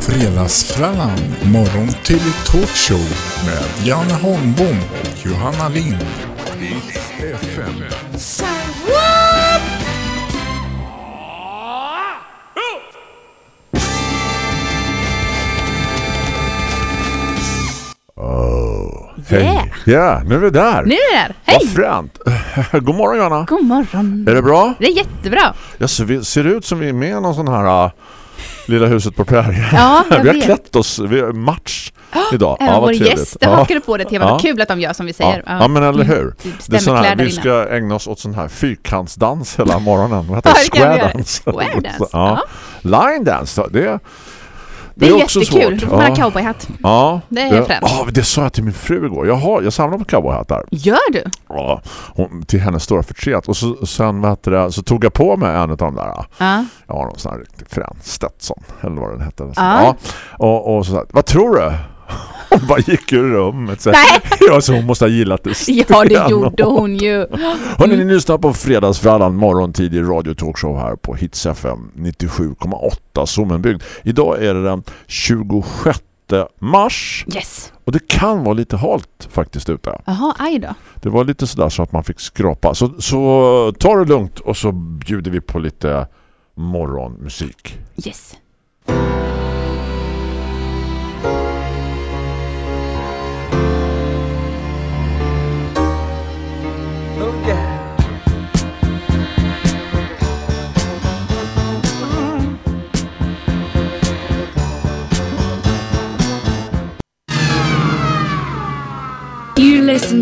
Fredagsfrallan, morgon till talkshow med Janne Holmbom och Johanna Lind. FM. Hej! Yeah. Ja, nu är vi där. Nu är det där. Vad Hej! fränt. God morgon Johanna. God morgon. Är det bra? Det är jättebra. Jag ser, vi ser ut som vi är med i någon sån här uh, Lilla huset på prärien. Ja, vi har vet. klätt oss, vi har match idag. Även våra trevligt. gäster ja. hakade på det temat. Ja. Kul att de gör som vi Ja. säger. Ja. men eller hur? Typ Det är sån här, vi innan. ska ägna oss åt sån här fyrkantsdans hela morgonen. Vad heter Ja, det? Square dance. Square dance, Ja. Line dance, det, det, Det är, också jättekul. svårt. Man ha Ja. cowboyhatt. Ja, Det är. Ja, det sa jag till min fru igår. Jag, har, jag samlar på cowboyhattar. Gör du? Ja, hon, till hennes stora förtret. Och så, sen det, så tog jag på mig en av de där. Ja. Jag har någon sån här riktigt frän Stetson. Eller vad den hette. Ja. ja. Och, och så vad tror du? Hon bara gick ur rummet. Så, Nej. ja, så hon måste ha gillat det. Ja, det gjorde hon ju. Hörrni, ni lyssnar på Fredagsfrallan morgontid i Radio Talkshow här på Hits FM 97,8 Sommenbygd. Idag är det den 26 mars Yes. och det kan vara lite halt faktiskt ute. Jaha, aj då. Det var lite sådär så att man fick skrapa. Så, så ta det lugnt och så bjuder vi på lite morgonmusik. Yes.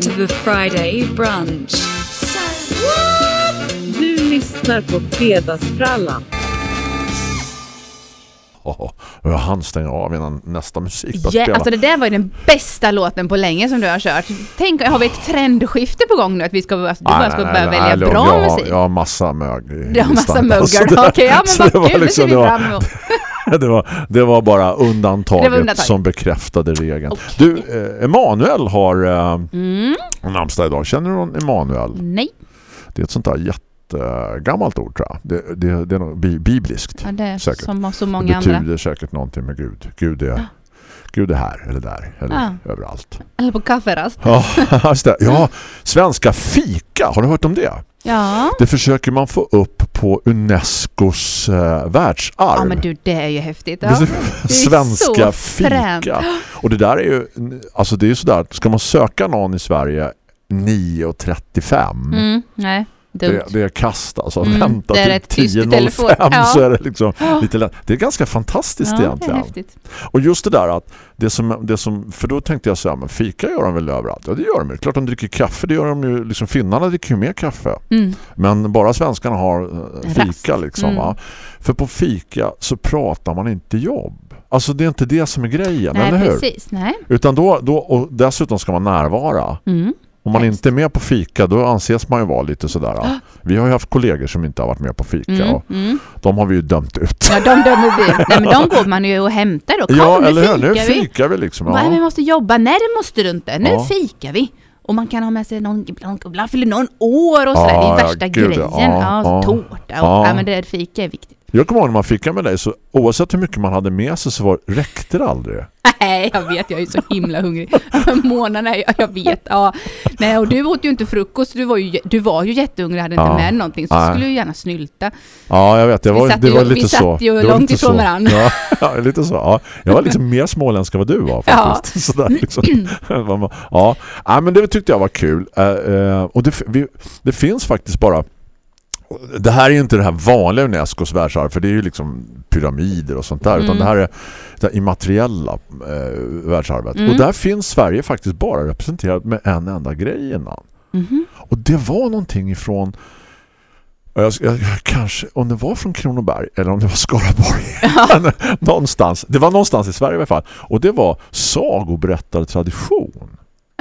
To the Friday brunch. Du lyssnar på Fredagsfrallan. Oh, jag hann stänga av innan nästa musik började Ja, spela. alltså det där var ju den bästa låten på länge som du har kört. Tänk, har vi ett trendskifte på gång nu? Att vi ska, alltså, du bara ska börja välja nej, bra jag, musik? Jag har massa mög i Du har massa. Så Okej, det- ja men vad det kul, det liksom- ser vi det fram emot. det, var, det var bara undantaget Det var undantag. som bekräftade regeln. Okej. Du, eh, Emanuel har eh, Mm, namnsdag idag. Känner du någon Emanuel? nej, Det är ett sånt där jättegammalt ord tror jag. Det, det, det är bi- bibliskt. ja, det är Säkert. som så Det många betyder andra. säkert någonting med Gud. Gud är, Gud är här eller där eller Ja. överallt. Eller på kafferast. Ja, det. ja, svenska fika. Har du hört om det? Ja. Det försöker man få upp på Unescos eh, världsarv. ja, men du, det är ju häftigt. Det Ja. Svenska fika. Och det där är ju alltså det är ju sådär, ska man söka någon i Sverige 9.35 Mm, nej. Det, det är kast alltså. Mm, Vänta till rätt tyst i 10.05 telefon. Ja. så är det liksom lite lätt. Det är ganska fantastiskt ja, egentligen. Och just det där att det som, det som för då tänkte jag så här, men fika gör de väl överallt? Ja det gör de ju. Klart de dricker kaffe, det gör de ju. Liksom, finnarna dricker ju mer kaffe. Mm. Men bara svenskarna har eh, fika Rast. liksom Mm. För på fika så pratar man inte jobb. Alltså det är inte det som är grejen, Nej, eller hur? precis. Nej. Utan då, då, och dessutom ska man närvara. Mm. Om man inte är med på fika då anses man ju vara lite sådär. ja. Vi har ju haft kollegor som inte har varit med på fika Mm. och Mm. de har vi ju dömt ut. Ja, de dömer vi. Nej, men de går man ju och hämtar då. Kom, ja, eller hur? Nu fikar vi. vi liksom. Bara, vi Ja. måste jobba. Nej, det måste du inte. Nu Ja. fikar vi. Och man kan ha med sig någon, ibland, fyller någon år och sådär. Ja, det är ja, värsta gud, grejen. ja, Ja, ja. tårta. Och, Ja. ja. men det är fika är viktigt. Jag kommer ihåg när man fikade med dig så oavsett hur mycket man hade med sig så var, räckte det aldrig. Nej, jag vet. Jag är så himla hungrig. Månaderna, jag, jag vet. Ja. Nej, och du åt ju inte frukost. Du var ju, du var ju jättehungrig hade inte Ja. med någonting. Så Nej. skulle ju gärna snylta. Ja, jag vet. Vi var, satt det ju- var vi lite satt så. ju det var långt ifrån varandra. Ja, ja, lite så. Ja. Jag var liksom mer småländsk än vad du var faktiskt. Sådär, liksom. ja. ja, men det tyckte jag var kul. Eh, eh, och det, vi, det finns faktiskt bara det här är ju inte det här vanliga Unescos världsarv för det är ju liksom pyramider och sånt där utan Mm. det här är det immateriella eh, världsarvet. Mm. Och där finns Sverige faktiskt bara representerat med en enda grej innan. Mhm. Och det var någonting ifrån jag, jag, kanske, om det var från Kronoberg eller om det var Skaraborg någonstans, det var någonstans i Sverige i alla fall och det var sagoberättartradition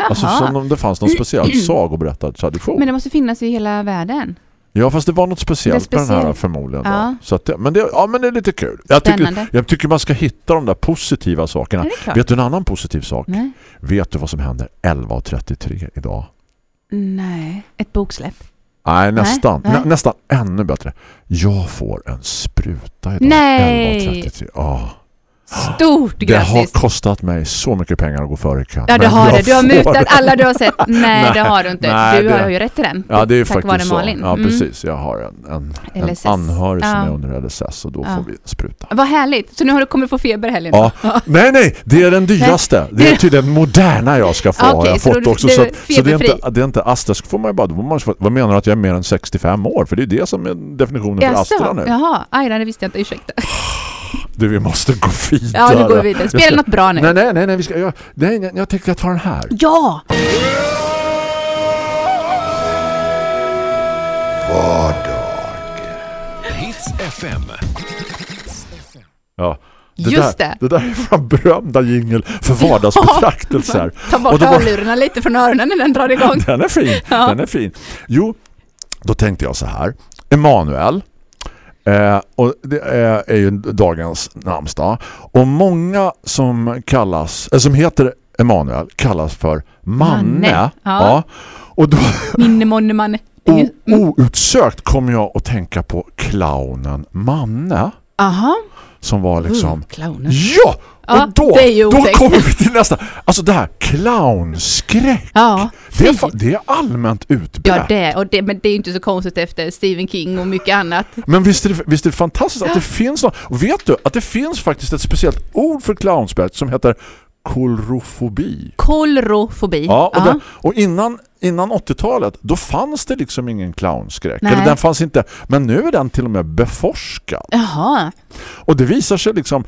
alltså Jaha. som om det fanns någon speciell sagoberättartradition Men det måste finnas i hela världen. Ja fast det var något speciellt är med den här speciellt. förmodligen. Ja. Så att det, men, det, ja, men det är lite kul jag tycker, jag tycker man ska hitta de där positiva sakerna vet du en annan positiv sak? Nej. vet du vad som händer 11.33 idag? Nej. Ett boksläpp. Nej, nästan. nej. Nä, nästan ännu bättre. Jag får en spruta idag. Nej. 11.33. Ja. Stort Det har grattis! kostat mig så mycket pengar att gå före i kön. Ja, du Men har det. Du har mutat det. alla du har sett. Nej, Nej, det har du inte. nej, du det- har ju rätt till den. Ja, det är Tack vare faktiskt så. Malin. Ja, Mm. precis. Jag har en, en, en anhörig som Ja. är under LSS och då Ja. får vi spruta. Vad härligt. Så nu har du kommit få feber helgen? Ja. då? Nej, nej, det är den dyraste. Det är Det- tydligen moderna jag ska få Okej, har jag så fått också. Så, är så det är inte, det är inte Astra. Så får man ju bara, man, vad menar du att jag är mer än 65 år? För det är det som är definitionen för? Astra nu. Jaha, aj, det visste jag inte. Ursäkta. Du, vi måste gå vidare. Ja, nu går vi vidare. Spela ska- något bra nu. Nej, nej, nej, nej, vi ska, jag, nej, jag tänker jag tar den här. Ja! Hits FM. Ja. Just där, det. Det där är vår berömda jingel för vardagsbetraktelser. Ta bort då var- hörlurarna lite från öronen när den drar igång. Den är fin. Ja. Den är fin. Jo, då tänkte jag så här. Emanuel eh, och det är, är ju dagens namnsdag. Och många som kallas, eh, som heter Emanuel kallas för Manne. Manne, ja. Och då Minne, monne, manne. Outsökt kom jag att tänka på clownen Manne Aha. som var liksom Uh, clownen. Ja! Ja, och då, då kommer vi till nästa. Alltså det här clownskräck. Ja, Det är, det är allmänt utbrett. Ja, det, och det, men det är inte så konstigt efter Stephen King och mycket annat. Men visst är, det, visst är det fantastiskt att det finns något. Vet du att det finns faktiskt ett speciellt ord för clownsprätt som heter kolrofobi. Kolrofobi. Ja, och, det, och innan, innan 80-talet då fanns det liksom ingen clownskräck. Nej. Eller den fanns inte. Men nu är den till och med beforskad. Jaha. Och det visar sig liksom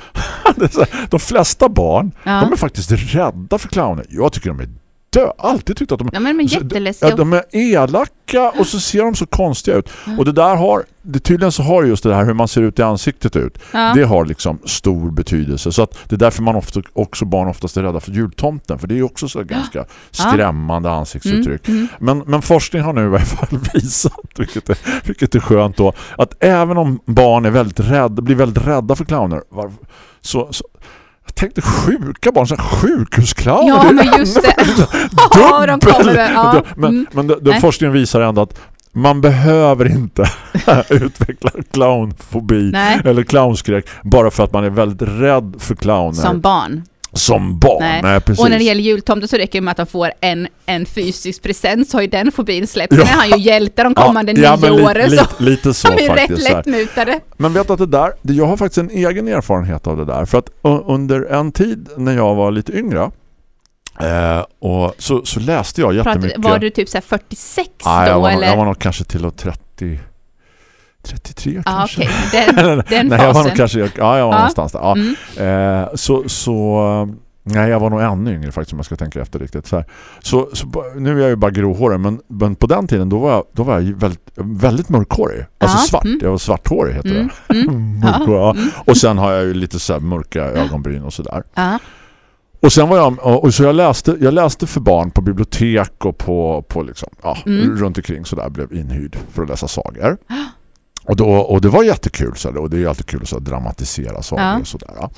de flesta barn Ja. de är faktiskt rädda för clowner. Jag tycker de är dö. Alltid tyckt att de Ja, men de är jätteläskiga. Ja, de är elaka och så ser de så konstiga ut. Och det där har, det tydligen så har just det här hur man ser ut i ansiktet ut. Ja. Det har liksom stor betydelse. Så att det är därför man ofta, också barn oftast är rädda för jultomten. För det är också så ganska skrämmande ansiktsuttryck. Mm, Men, men forskning har nu i varje fall visat, vilket är, vilket är skönt då, att även om barn är väldigt rädda, blir väldigt rädda för clowner, så, så jag tänkte sjuka barn, så sjukhusclowner. Ja, men just det. Ja, de kommer väl, ja. Men, Mm. men det, det forskningen visar ändå att man behöver inte utveckla clownfobi Nej. eller clownskräck bara för att man är väldigt rädd för clowner Som barn. Som barn. Nej. Nej. Och när det gäller jultomten så räcker det med att de får en, en fysisk present så har ju den fobin släppt. Ja. Nu är han ju hjälte de kommande ja, nio li- åren. li- så lite så de är rätt faktiskt. här. lättmutade. Men vet att det där, jag har faktiskt en egen erfarenhet av det där. För att u- under en tid när jag var lite yngre eh, och så, så läste jag jättemycket. Pratade, var du typ så här 46 Nej, jag, då var nog, eller? jag var nog kanske till och 30 33 Ja, kanske. okej. Den, den Nej, jag var nog kanske, ja, jag var Ja. någonstans där. Ja. Mm. Eh, så, så, nej jag var nog ännu yngre faktiskt om jag ska tänka efter riktigt. Så, så, så nu är jag ju bara gråhårig men, men på den tiden då var jag, då var jag väldigt, väldigt mörkhårig. Alltså Ja, svart, mm. jag var svarthårig heter Mm, det. mm. Ja. mm. Och sen har jag ju lite så mörka ögonbryn och sådär. Ja. Och sen var jag och så jag läste jag läste för barn på bibliotek och på på liksom ja, Mm. runt omkring så där blev inhyrd för att läsa sagor. Och då och det var jättekul så och det är ju alltid kul att så här, dramatisera sagor Ja. och sådär.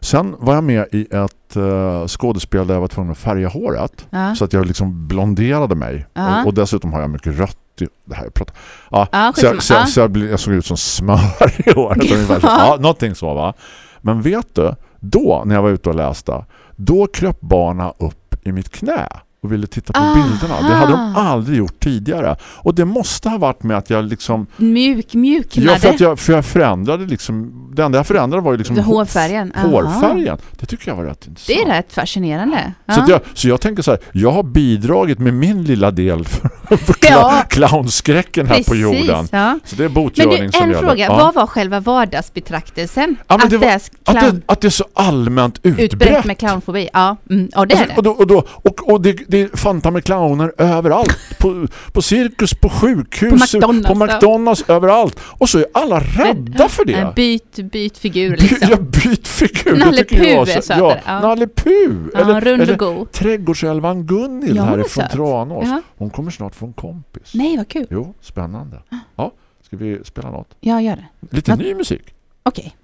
Sen var jag med i ett uh, skådespel där jag var tvungen att färga håret Ja. så att jag liksom blonderade mig Ja. och, och dessutom har jag mycket rött det här jag pratar. Ja, Ja, så, jag, så, jag, Ja. så jag, blev- jag såg ut som smör i håret ungefär. Så, ja, någonting så va. Men vet du, då när jag var ute och läste, då kröp barna upp i mitt knä och ville titta på Aha. bilderna. Det hade de aldrig gjort tidigare. Och det måste ha varit med att jag liksom Mjuk, mjuknade. Ja, för, att jag, för jag förändrade liksom det enda jag förändrade var ju liksom Det- hårfärgen. Aha. hårfärgen. Det tycker jag var rätt intressant. Det är rätt fascinerande. Ja. Så, att jag, så jag tänker så här, jag har bidragit med min lilla del för, för Ja. clownskräcken här på jorden. Ja. Så det är Men botgörning du, som en fråga. Vad var själva vardagsbetraktelsen? Ja, men att, det det var- Att clown, det, att det är så allmänt utbrett. utbrett med clownfobi? Ja, mm, och det är Alltså, och det. då, och, då, och, och det, är fanta med clowner överallt. På, på cirkus, på sjukhus, På McDonald's, på McDonalds överallt. Och så är alla rädda för det. Eh, Byt, byt figur By, liksom. jag byt figur. Nalle Puh är sötare, Ja, ja. Nalle Puh. Ja, Eller, rund och god. trädgårdsälvan Gunhild Ja, härifrån. Tranås. Ja. Hon kommer snart få en kompis. Nej, vad kul. Jo, spännande. Ja, ska vi spela något? Ja, gör det. Lite Vad- ny musik. Okej.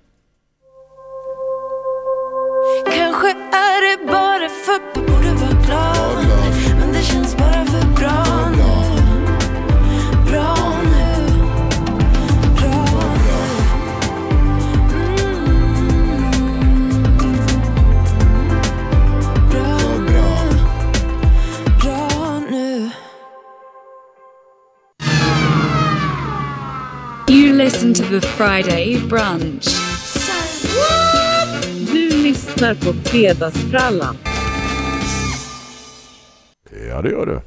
Kanske är det bara för borde vara glad. Men det känns bara för bra nu. Bra nu. Bra nu. Mm. Bra nu. Bra nu. You listen to the Friday brunch. So, lyssnar på Fredagsfrallan. Ja, det gör du.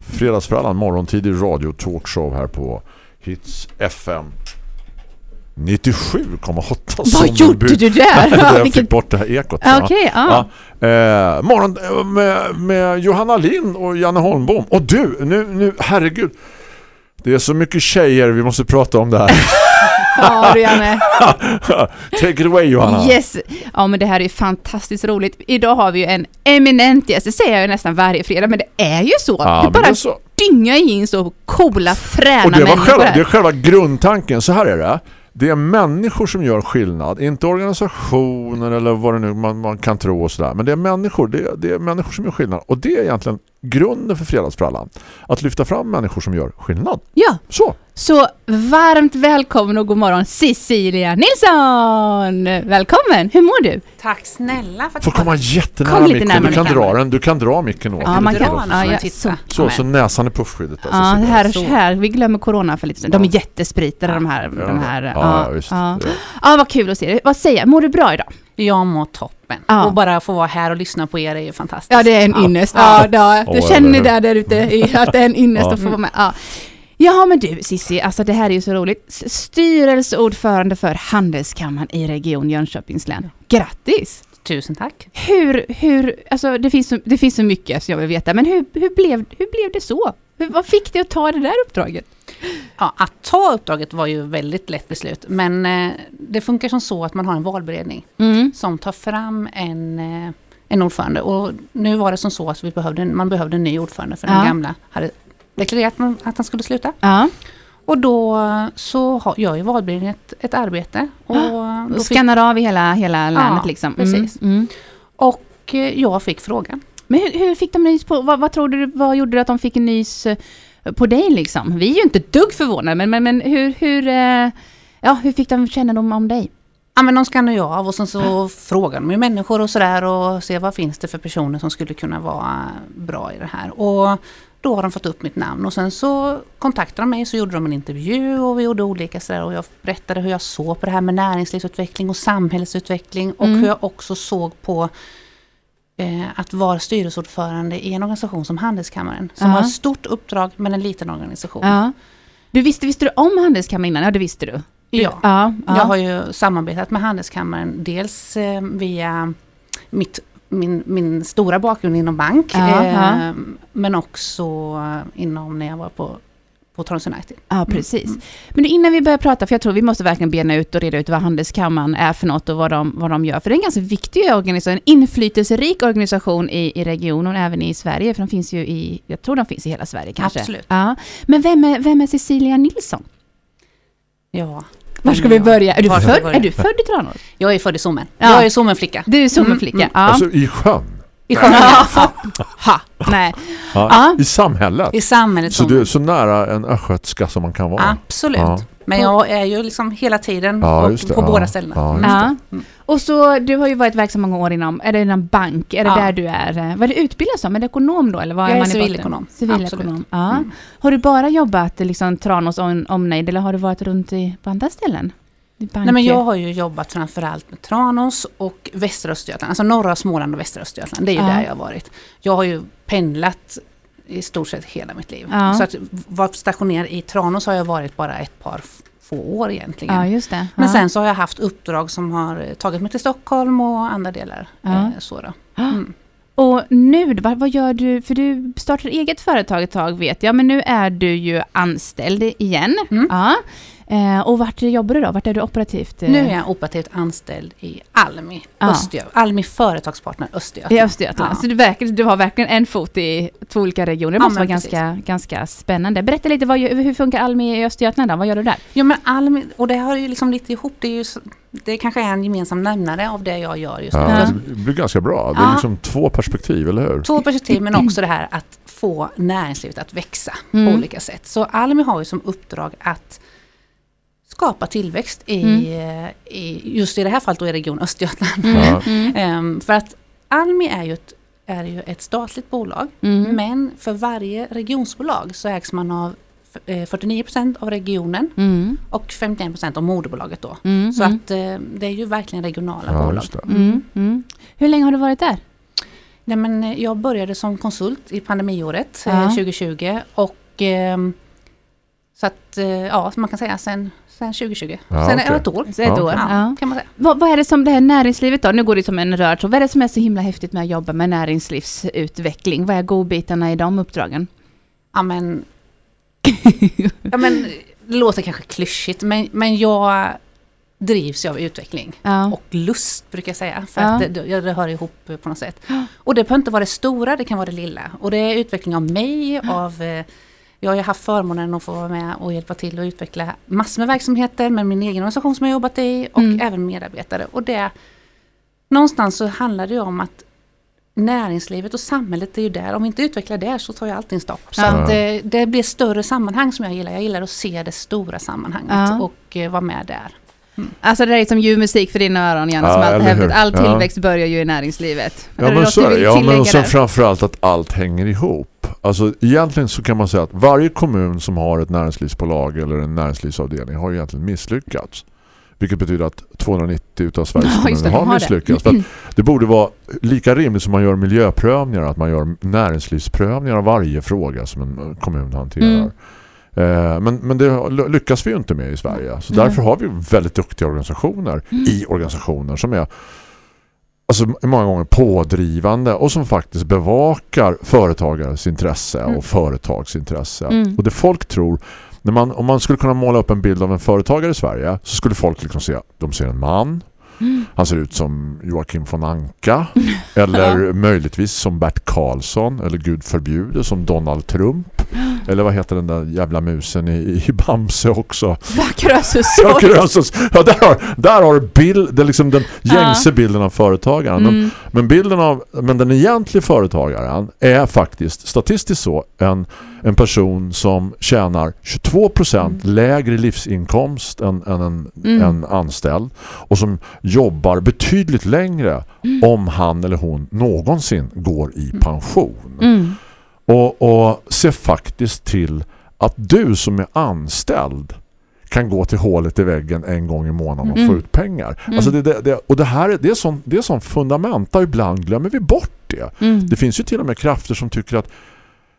Fredagsfrallan, morgontidig radio talkshow här på Hits FM. 97,8 Vad gjorde du där? jag fick bort det här ekot. Okej, ja. Ja. Eh, morgon eh, med, med Johanna Lind och Janne Holmbom. Och du, nu, nu, herregud. Det är så mycket tjejer vi måste prata om det här. Ja, du Janne. Take it away Johanna. Yes! Ja men det här är fantastiskt roligt. Idag har vi ju en eminent gäst, det säger jag ju nästan varje fredag, men det är ju så. Ja, det bara det så. dyngar in så coola, fräna Och det, var själva, det är själva grundtanken. Så här är det. Det är människor som gör skillnad. Inte organisationer eller vad det nu man, man kan tro och sådär. Men det är människor. Det är, det är människor som gör skillnad. Och det är egentligen grunden för fredagsfrallan. Att lyfta fram människor som gör skillnad. Ja, Så. så varmt välkommen och god morgon Cecilia Nilsson! Välkommen! Hur mår du? Tack snälla för att Får du komma kom. jättenära Kom micken. Du kan dra den. Du kan dra micken åt. Ja, man kan. Dra Ja, ja, ja, titta. så. Så, så näsan i puffskyddet. där, så Ja, sitter här. Så. här, vi glömmer corona för lite stund. De är jättespritade de här. Ja, de här ja, ja. Ja. ja, vad kul att se dig. Vad säger jag? Mår du bra idag? Jag mår toppen. Ja. Och bara få vara här och lyssna på er är ju fantastiskt. Ja, det är en ynnest. Ja, ja, du känner ni hur? där, där ute att det är en ynnest Ja. att få vara med. Ja. Jaha, men du Cissi, alltså det här är ju så roligt. Styrelseordförande för Handelskammaren i Region Jönköpings län. Grattis! Tusen tack. Hur, hur, alltså det finns så, det finns så mycket som jag vill veta, men hur, hur, blev, hur blev det så? Hur, vad fick dig att ta det där uppdraget? Ja, att ta uppdraget var ju väldigt lätt beslut. Men eh, det funkar som så att man har en valberedning Mm. som tar fram en, eh, en ordförande. Och nu var det som så att vi behövde, man behövde en ny ordförande för Ja. den gamla hade deklarerat att han skulle sluta. Ja, Och då så gör ju valberedningen ett, ett arbete. Och, då och skannar av i hela, hela länet liksom. Mm, precis. Mm. och eh, jag fick frågan. Men hur, hur fick de nys på, vad, vad tror du, vad gjorde det att de fick en nys eh, på dig liksom? Vi är ju inte ett dugg förvånade, men, men, men hur, hur, eh, ja, hur fick de kännedom om dig? Ja men de skannar ju av och sen så frågar de ju människor och sådär och ser vad finns det för personer som skulle kunna vara bra i det här. Och då har de fått upp mitt namn och sen så kontaktade de mig så gjorde de en intervju och vi gjorde olika sådär och jag berättade hur jag såg på det här med näringslivsutveckling och samhällsutveckling och Mm. hur jag också såg på att vara styrelseordförande i en organisation som Handelskammaren som Ja. har ett stort uppdrag men en liten organisation. Ja. Du visste, visste du om Handelskammaren innan? Ja, det visste du. du Ja. ja, ja. Jag har ju samarbetat med Handelskammaren dels eh, via mitt, min, min stora bakgrund inom bank eh, men också eh, inom när jag var på, på Tranås United. Ja, precis. Men du, innan vi börjar prata, för jag tror vi måste verkligen bena ut och reda ut vad Handelskammaren är för något och vad de, vad de gör. För det är en ganska viktig organisation, en inflytelserik organisation i, i regionen och även i Sverige. För de finns ju i, jag tror de finns i hela Sverige kanske. Absolut. Ja. Men vem är, vem är Cecilia Nilsson? Ja. Var ska vi börja? Är du, född, börja? är du född i Tranås? Jag är född i Sommen. Ja. Jag är Sommenflicka. Du är sommarflicka. Mm, Ja. Alltså i sjön. I sjön. ha, nej. Ja. Ja. I samhället. I samhället Så du är så nära en östgötska som man kan vara. Absolut. Ja. Men jag är ju liksom hela tiden Ja, på, båda ställena. Ja, Mm. Och så, du har ju varit verksam många år inom, är det inom bank? Är det Ja. där du är? eh, Vad är du utbildad som? Är det ekonom då? Eller vad Jag är är civilekonom. Civilekonom, ja. Mm. Har du bara jobbat liksom Tranås om, omnejd eller har du varit runt i, på andra ställen? Nej, men jag har ju jobbat framförallt med Tranås och västra Östergötland, alltså norra Småland och västra Östergötland. Det är ju Ja. där jag har varit. Jag har ju pendlat i stort sett hela mitt liv. Ja. Så att vara stationerad i Tranås har jag varit bara ett par få år egentligen. Ja, just det. Men sen så har jag haft uppdrag som har tagit mig till Stockholm och andra delar. Ja. Eh. Mm. Och nu, vad, vad gör du? För du startade eget företag ett tag vet jag, men nu är du ju anställd igen. Mm. Ja. Eh, och vart jobbar du då? Vart är du operativt? eh, Nu är jag operativt anställd i Almi, Ja. Almi Företagspartner Östergötland. I Östergötland. Ja. Så du, verkar, du har verkligen en fot i två olika regioner. Det Ja, måste vara men precis. ganska, ganska spännande. Berätta lite, vad, hur funkar Almi i Östergötland då? Vad gör du där? Jo men Almi, och det hör ju liksom lite ihop, det är ju så- det kanske är en gemensam nämnare av det jag gör just nu. Ja, Det blir ganska bra. Det är Ja. liksom två perspektiv, eller hur? Två perspektiv men också det här att få näringslivet att växa Mm. på olika sätt. Så Almi har ju som uppdrag att skapa tillväxt i, Mm. i just i det här fallet då i Region Östergötland. Ja. Ehm, för att Almi är ju ett, är ju ett statligt bolag Mm. men för varje regionsbolag så ägs man av eh, 49% av regionen Mm. och 51% av moderbolaget då. Mm. Så mm. att eh, det är ju verkligen regionala Ja, bolag. Mm. Mm. Hur länge har du varit där? Nej, men eh, jag började som konsult i pandemiåret Ja. eh, 2020 och ehm, så att eh, ja, man kan säga sen, sen 2020. Ja, sen okej. ett år. Så ett Ja, år? Ja. Kan man säga. Vad, vad är det som det här näringslivet då? Nu går det som en röd tråd. Vad är det som är så himla häftigt med att jobba med näringslivsutveckling? Vad är godbitarna i de uppdragen? Ja men, ja, men det låter kanske klyschigt men, men jag drivs ju av utveckling. Ja. Och lust brukar jag säga. För Ja. att det, det, det hör ihop på något sätt. Och det behöver inte vara det stora, det kan vara det lilla. Och det är utveckling av mig, av eh, jag har ju haft förmånen att få vara med och hjälpa till att utveckla massor med verksamheter med min egen organisation som jag jobbat i och Mm. även medarbetare. Och det, någonstans så handlar det ju om att näringslivet och samhället är ju där. Om vi inte utvecklar det så tar ju allting stopp. Så Ja. eh, det blir större sammanhang som jag gillar. Jag gillar att se det stora sammanhanget Ja. och eh, vara med där. Alltså det är som ljuv musik för dina öron Janne, Ja, som hävdat. All Ja. tillväxt börjar ju i näringslivet. Ja det men så är det. Ja, men och sen där? framförallt att allt hänger ihop. Alltså egentligen så kan man säga att varje kommun som har ett näringslivsbolag eller en näringslivsavdelning har ju egentligen misslyckats. Vilket betyder att 290 utav Sveriges Ja, det, kommuner har har det. misslyckats. Att det borde vara lika rimligt som man gör miljöprövningar att man gör näringslivsprövningar av varje fråga som en kommun hanterar. Mm. Eh, Men, men det lyckas vi ju inte med i Sverige. Så därför har vi väldigt duktiga organisationer i organisationer som är alltså många gånger pådrivande och som faktiskt bevakar företagares intresse Mm. och företagsintresse. Mm. Och det folk tror när man, om man skulle kunna måla upp en bild av en företagare i Sverige så skulle folk liksom se de ser en man Mm. han ser ut som Joakim von Anka eller möjligtvis som Bert Karlsson eller gud förbjude som Donald Trump eller vad heter den där jävla musen i, i Bamse också Krösus Ja, Krösus. ja där, har, där har bild, det är liksom den gängse bilden av företagaren. Men, Mm. men, bilden av, men den egentliga företagaren är faktiskt statistiskt så en, en person som tjänar 22% lägre livsinkomst än, än en, Mm. en anställd och som jobbar betydligt längre om han eller hon någonsin går i pension. Mm. Och, och se faktiskt till att du som är anställd kan gå till hålet i väggen en gång i månaden och Mm. få ut pengar. Alltså det, det, det, och det här är, det är sån, det är sån fundamenta. Ibland glömmer vi bort det. Mm. Det finns ju till och med krafter som tycker att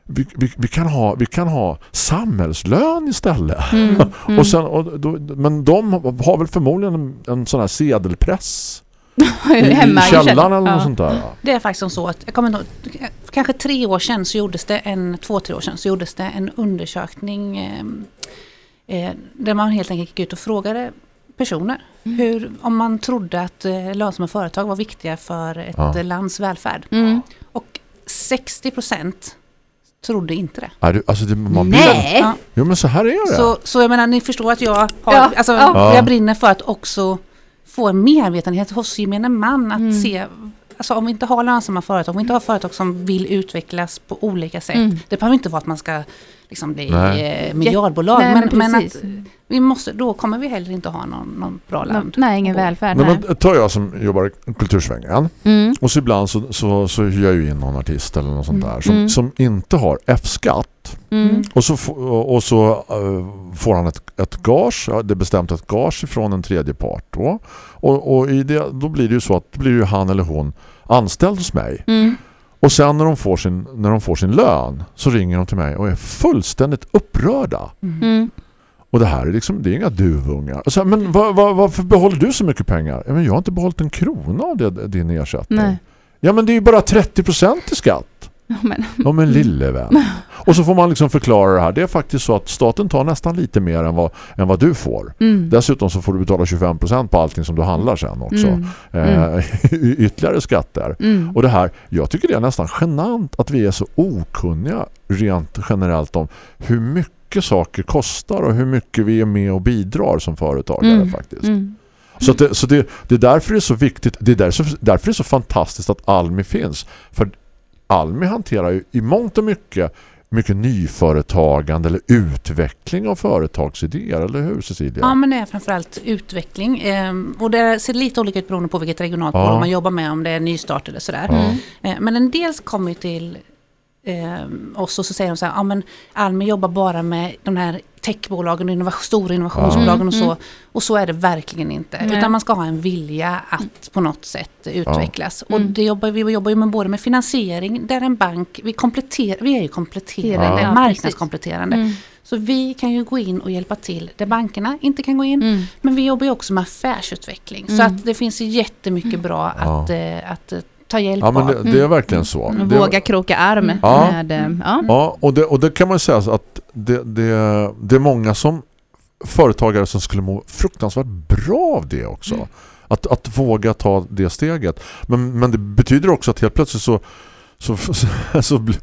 vi, vi, vi, kan, ha, vi kan ha samhällslön istället. Mm. Mm. Och sen, och då, men de har väl förmodligen en, en sån här sedelpress i, Hemma i källaren eller Ja. något sånt där. Det är faktiskt som så att, jag kommer ihåg, kanske tre år sedan så gjordes det en, två, tre år sedan så gjordes det en undersökning eh, eh, där man helt enkelt gick ut och frågade personer hur, om man trodde att eh, lönsamma företag var viktiga för ett Ja. lands välfärd. Mm. Och 60 procent trodde inte det. Du, alltså det, man blir, Nej! Ja. Jo men så här är det. Så, så jag menar, ni förstår att jag har, Ja, alltså, ja. jag brinner för att också få en medvetenhet hos gemene man att Mm. se Alltså om vi inte har lönsamma företag, om vi inte har företag som vill utvecklas på olika sätt. Mm. Det behöver inte vara att man ska liksom bli Nej. eh, miljardbolag. Nej, men, men men, att precis. vi måste, då kommer vi heller inte ha någon, någon bra land. Nej, ingen välfärd. Men Nej. då tar jag som jobbar i kultursvängen Mm. och så ibland så, så, så hyr jag ju in någon artist eller något sånt där som, Mm. som inte har F-skatt. Mm. Och så, och så eh, får han ett, ett gage, det är bestämt ett gage ifrån en tredje part då. Och, och i det, då blir det ju så att blir ju han eller hon anställd hos mig. Mm. Och sen när de, får sin, när de får sin lön så ringer de till mig och är fullständigt upprörda. Mm. Och det här är liksom, det är inga duvungar. Och så, här, men vad, vad, varför behåller du så mycket pengar? Ja, men jag har inte behållit en krona av det, din ersättning. Nej. Ja men det är ju bara 30% i skatt. Men. Ja men lille vän. Och så får man liksom förklara det här. Det är faktiskt så att staten tar nästan lite mer än vad, än vad du får. Mm. Dessutom så får du betala 25% på allting som du handlar sen också. Mm. Eh, ytterligare skatter. Mm. Och det här, jag tycker det är nästan genant att vi är så okunniga rent generellt om hur mycket saker kostar och hur mycket vi är med och bidrar som företagare Mm. faktiskt. Mm. Så, det, så det, det är därför det är så viktigt, det är därför, därför det är så fantastiskt att Almi finns. För Almi hanterar ju i mångt och mycket mycket nyföretagande eller utveckling av företagsidéer, eller hur Cecilia? Ja men det är framförallt utveckling. Ehm, och det ser lite olika ut beroende på vilket regionalt Ja. bolag man jobbar med, om det är nystart eller sådär. Ja. Eh, Men en del kommer ju till eh, oss och så säger de så här, ja men Almi jobbar bara med de här techbolagen och innova stora innovationsbolagen och så. Och så är det verkligen inte. Nej. Utan man ska ha en vilja att på något sätt utvecklas. Och Mm. det jobbar, vi jobbar ju med både med finansiering, där en bank, vi, kompletterar, vi är ju kompletterande, Ja, marknadskompletterande. Mm. Så vi kan ju gå in och hjälpa till där bankerna inte kan gå in. Mm. Men vi jobbar ju också med affärsutveckling. Så Mm. att det finns jättemycket bra att, eh, att eh, ta hjälp Ja, men av. det, det är verkligen så. Det- Våga kroka arm Ja. med... eh, Ja. Ja, och det, och det kan man säga så att det, det, det är många som företagare som skulle må fruktansvärt bra av det också. Mm. Att, att våga ta det steget. Men, men det betyder också att helt plötsligt så så, så, bli-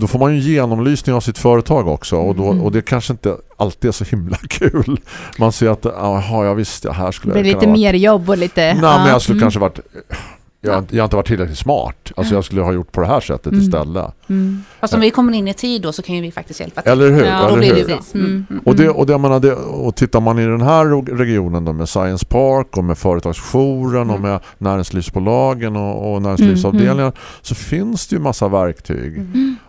då får man ju en genomlysning av sitt företag också och, då, Mm. och det kanske inte alltid är så himla kul. Man ser att jaha, jag visste, här skulle Det jag kunna lite mer jobb och lite... Nej, ja. men jag skulle Mm. kanske varit jag, inte- jag har inte varit tillräckligt smart. Alltså jag skulle ha gjort på det här sättet Mm. istället. Mm. Fast om vi kommer in i tid då så kan ju vi faktiskt hjälpa till. Eller hur? Ja, Eller då blir hur? det. Mm. Mm. Och, det, och, det, jag menar, det, och tittar man i den här regionen då med Science Park och med företagsjouren och Mm. med näringslivsbolagen och, och näringslivsavdelningar Mm, så finns det ju massa verktyg.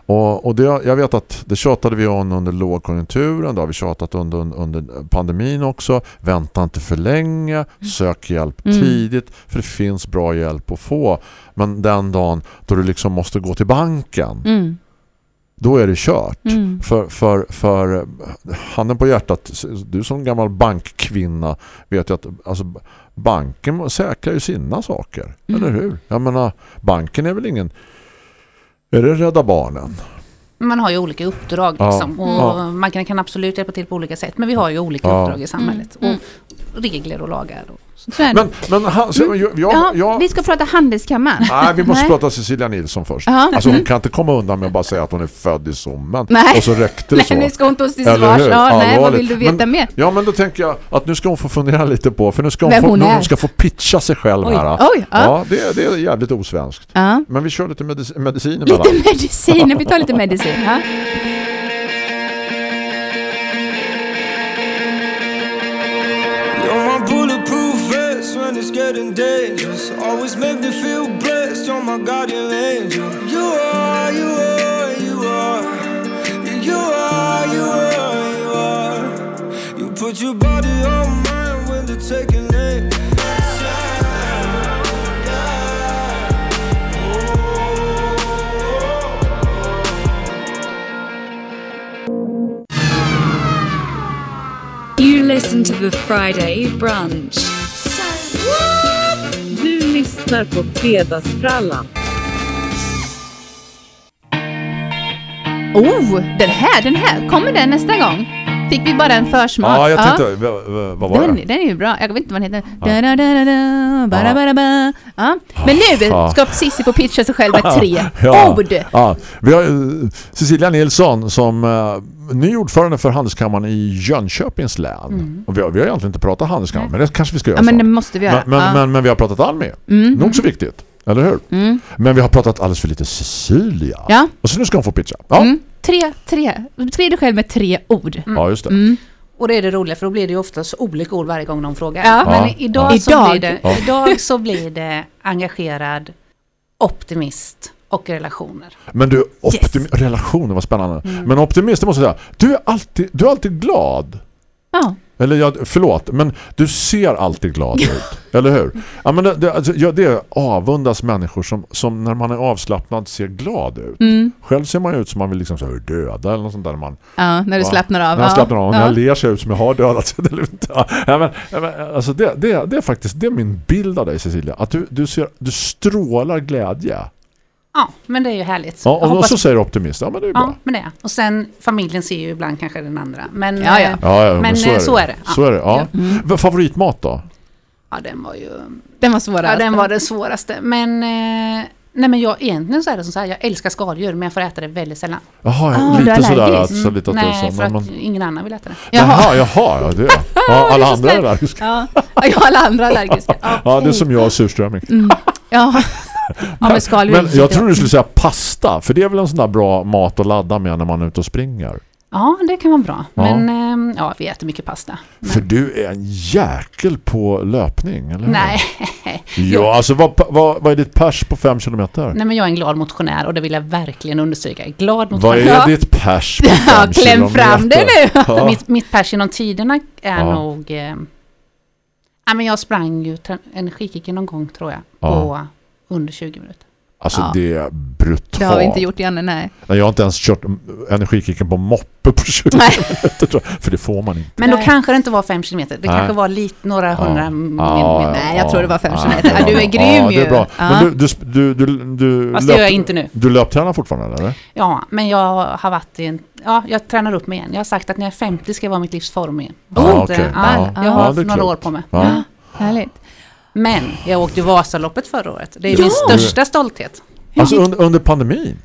Mm. Och, och det, jag vet att det tjatade vi om under lågkonjunkturen, det har vi tjatat under, under pandemin också. Vänta inte för länge, sök hjälp Mm. tidigt för det finns bra hjälp att få. Men den dagen då du liksom måste gå till banken, Mm. då är det kört. Mm. För, för, för handen på hjärtat, du som gammal bankkvinna vet ju att alltså, banken säkrar ju sina saker. Mm. Eller hur? Jag menar, banken är väl ingen... Är det Rädda Barnen? Man har ju olika uppdrag Ja. liksom. Och Ja. man kan, kan absolut hjälpa till på olika sätt. Men vi har ju olika Ja. uppdrag i samhället. Mm. Och regler och lagar. Och. Men, men han, så, jag, jag, ja, jag, vi ska prata handelskammaren. Nej, vi måste Nej. prata Cecilia Nilsson först. Ja. Alltså hon kan inte komma undan med att bara säga att hon är född i sommen. Nej. Och så räckte det så. Nej, nu ska hon ta oss till svars. Ja, nej, vad vill du veta Men- mer? Ja, men då tänker jag att nu ska hon få fundera lite på, för nu ska hon, Vem få, hon hon ska få pitcha sig själv Oj, här. oj, ja. ja det, det är jävligt osvenskt. Ja. Men vi kör lite medic medicin emellan. Lite medicin, vi tar lite medicin. It's dangerous. Always make me feel blessed. You're my guardian angel. You are, you are, you are. You are, you are, you are. You put your body on mine when they're taking listen to the Friday brunch. Lyssnar på Fredagsfrallan. Oh, den här, den här. Kommer den nästa gång? Fick vi bara en försmak? Ja, jag tänkte, v- vad var Den, det? den är ju bra. Jag vet inte vad den heter. Da, da, da, da, da, bara, bara, bara. Ja. Men nu Ja. ska Cissi få pitcha sig själv med tre Ja, ord. ja. Vi har eh, Cecilia Nilsson som uh, ny ordförande för Handelskammaren i Jönköpings län. Och vi har, vi har egentligen inte pratat Handelskammaren, men det kanske vi ska göra Mm. Ja, men det måste vi göra. men, men, ja. men, men vi har pratat Almi. Mm. Nog så viktigt, eller hur? Mm. Men vi har pratat alldeles för lite Cecilia. Ja. Och så nu ska hon få pitcha. Ja, Mm. Tre, tre. Tre dig själv med tre ord. ja just det. Mm. Och det är det roliga för då blir det ju oftast olika ord varje gång de frågar. Ja. Men Ja. idag, Ja. Så Idag. blir det, Ja. idag så blir det engagerad, optimist och relationer. Men du, optimi- relationer var spännande. Mm. Men optimist, det måste jag säga. Du är alltid, du är alltid glad. Ja. Eller jag, förlåt, men du ser alltid glad ut. eller hur? Ja, men det, det, alltså, jag, det avundas människor som, som när man är avslappnad ser glad ut. Mm. Själv ser man ut som man vill liksom så här, döda eller något sånt där. Man, ja, när du Ja. slappnar av. när jag ja. slappnar av och när Ja. jag ler ser jag ut som jag har dödat. eller inte. Ja, men, ja, men, alltså det, det, det är faktiskt det är min bild av dig Cecilia. Att du, du, ser, du strålar glädje. Ja, men det är ju härligt. Ja, och hoppas- så säger du optimist. Ja, men det är bra. Ja, men det är. Och sen familjen ser ju ibland kanske den andra. Men, Ja, ja. eh, Ja, ja, men, Men, så, är det. så är det. Ja. Så är det, ja. Mm. Favoritmat då? ja, den var ju... Den var svårast. Ja, den var det svåraste. Men, eh, nej men jag, egentligen så är det som så här, jag älskar skaldjur men jag får äta det väldigt sällan. Jaha, Ah, är lite sådär. allergisk. Att, så lite att är nej, så, för att men, ingen annan vill äta det. Jaha, jaha, ja, det. Ja, alla andra är allergiska. Ja, ja alla andra allergiska. Ja, det är som jag surströmming. ja. ja men skaldjur. Men jag tror du skulle säga pasta, för det är väl en sån där bra mat att ladda med när man är ute och springer. Ja, det kan vara bra. Ja. Men ehm, ja, vi äter mycket pasta. Men, För du är en jäkel på löpning, eller hur? nej. Ja, alltså vad, vad, vad är ditt pers på fem kilometer? nej, men jag är en glad motionär och det vill jag verkligen understryka. Glad Vad motionär. är Ja. ditt pers på Ja, fem kläm kilometer? fram det nu. Ja. Mitt, mitt pers genom tiderna är Ja. nog... Eh, ja, men jag sprang ju tra- energikicken någon gång tror jag. Ja. På under 20 minuter. Alltså Ja. det är brutalt. Det har vi inte gjort Janne, nej. Nej, Jag har inte ens kört energikicken på moppe på 20 Nej. minuter. tror jag. För det får man inte. Men då Nej. kanske det inte var 5 kilometer. Det Nej. kanske var lite, några Ja. hundra Ja, min, ja, Nej, jag tror det var fem ja, kilometer. Ja, du är ja, grym ja, det ju. är bra. Ja. Men du, du, du, du, du, Fast det gör jag inte nu. du löptränar fortfarande, eller? Ja, men jag har varit i en... Ja, jag tränar upp mig igen. Jag har sagt att när jag är 50 ska jag vara mitt livs form igen. Ja, okej. eh, Ja. Jag Ja, har är några klokt. år på mig. Ja. Härligt. Men jag åkte Vasaloppet förra året. Det är Ja. min största stolthet. Alltså under, under pandemin?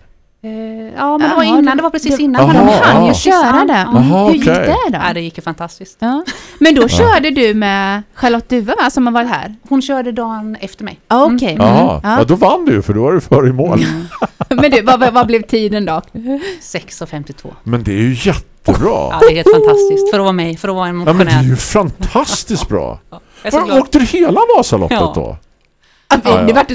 Eh, ja, men det var innan. Det var precis innan. Jaha, Men de hann ju köra det. Mm. Hur gick okej. det då? Ja, det gick ju fantastiskt. Ja. Men då körde du med Charlotte Duva va, som har varit här? Hon körde dagen efter mig. Ja, Okej. Mm. Jaha, ja. Ja. då vann du för då var du före i mål. Men du, vad, vad blev tiden då? 6.52. Men det är ju jättebra. Ja, det är helt fantastiskt. För att vara mig, för att vara en Ja, men det är motionär. ju fantastiskt bra. Var, åkte du hela Vasaloppet Ja. då? Ja, Ja, ja. Det vart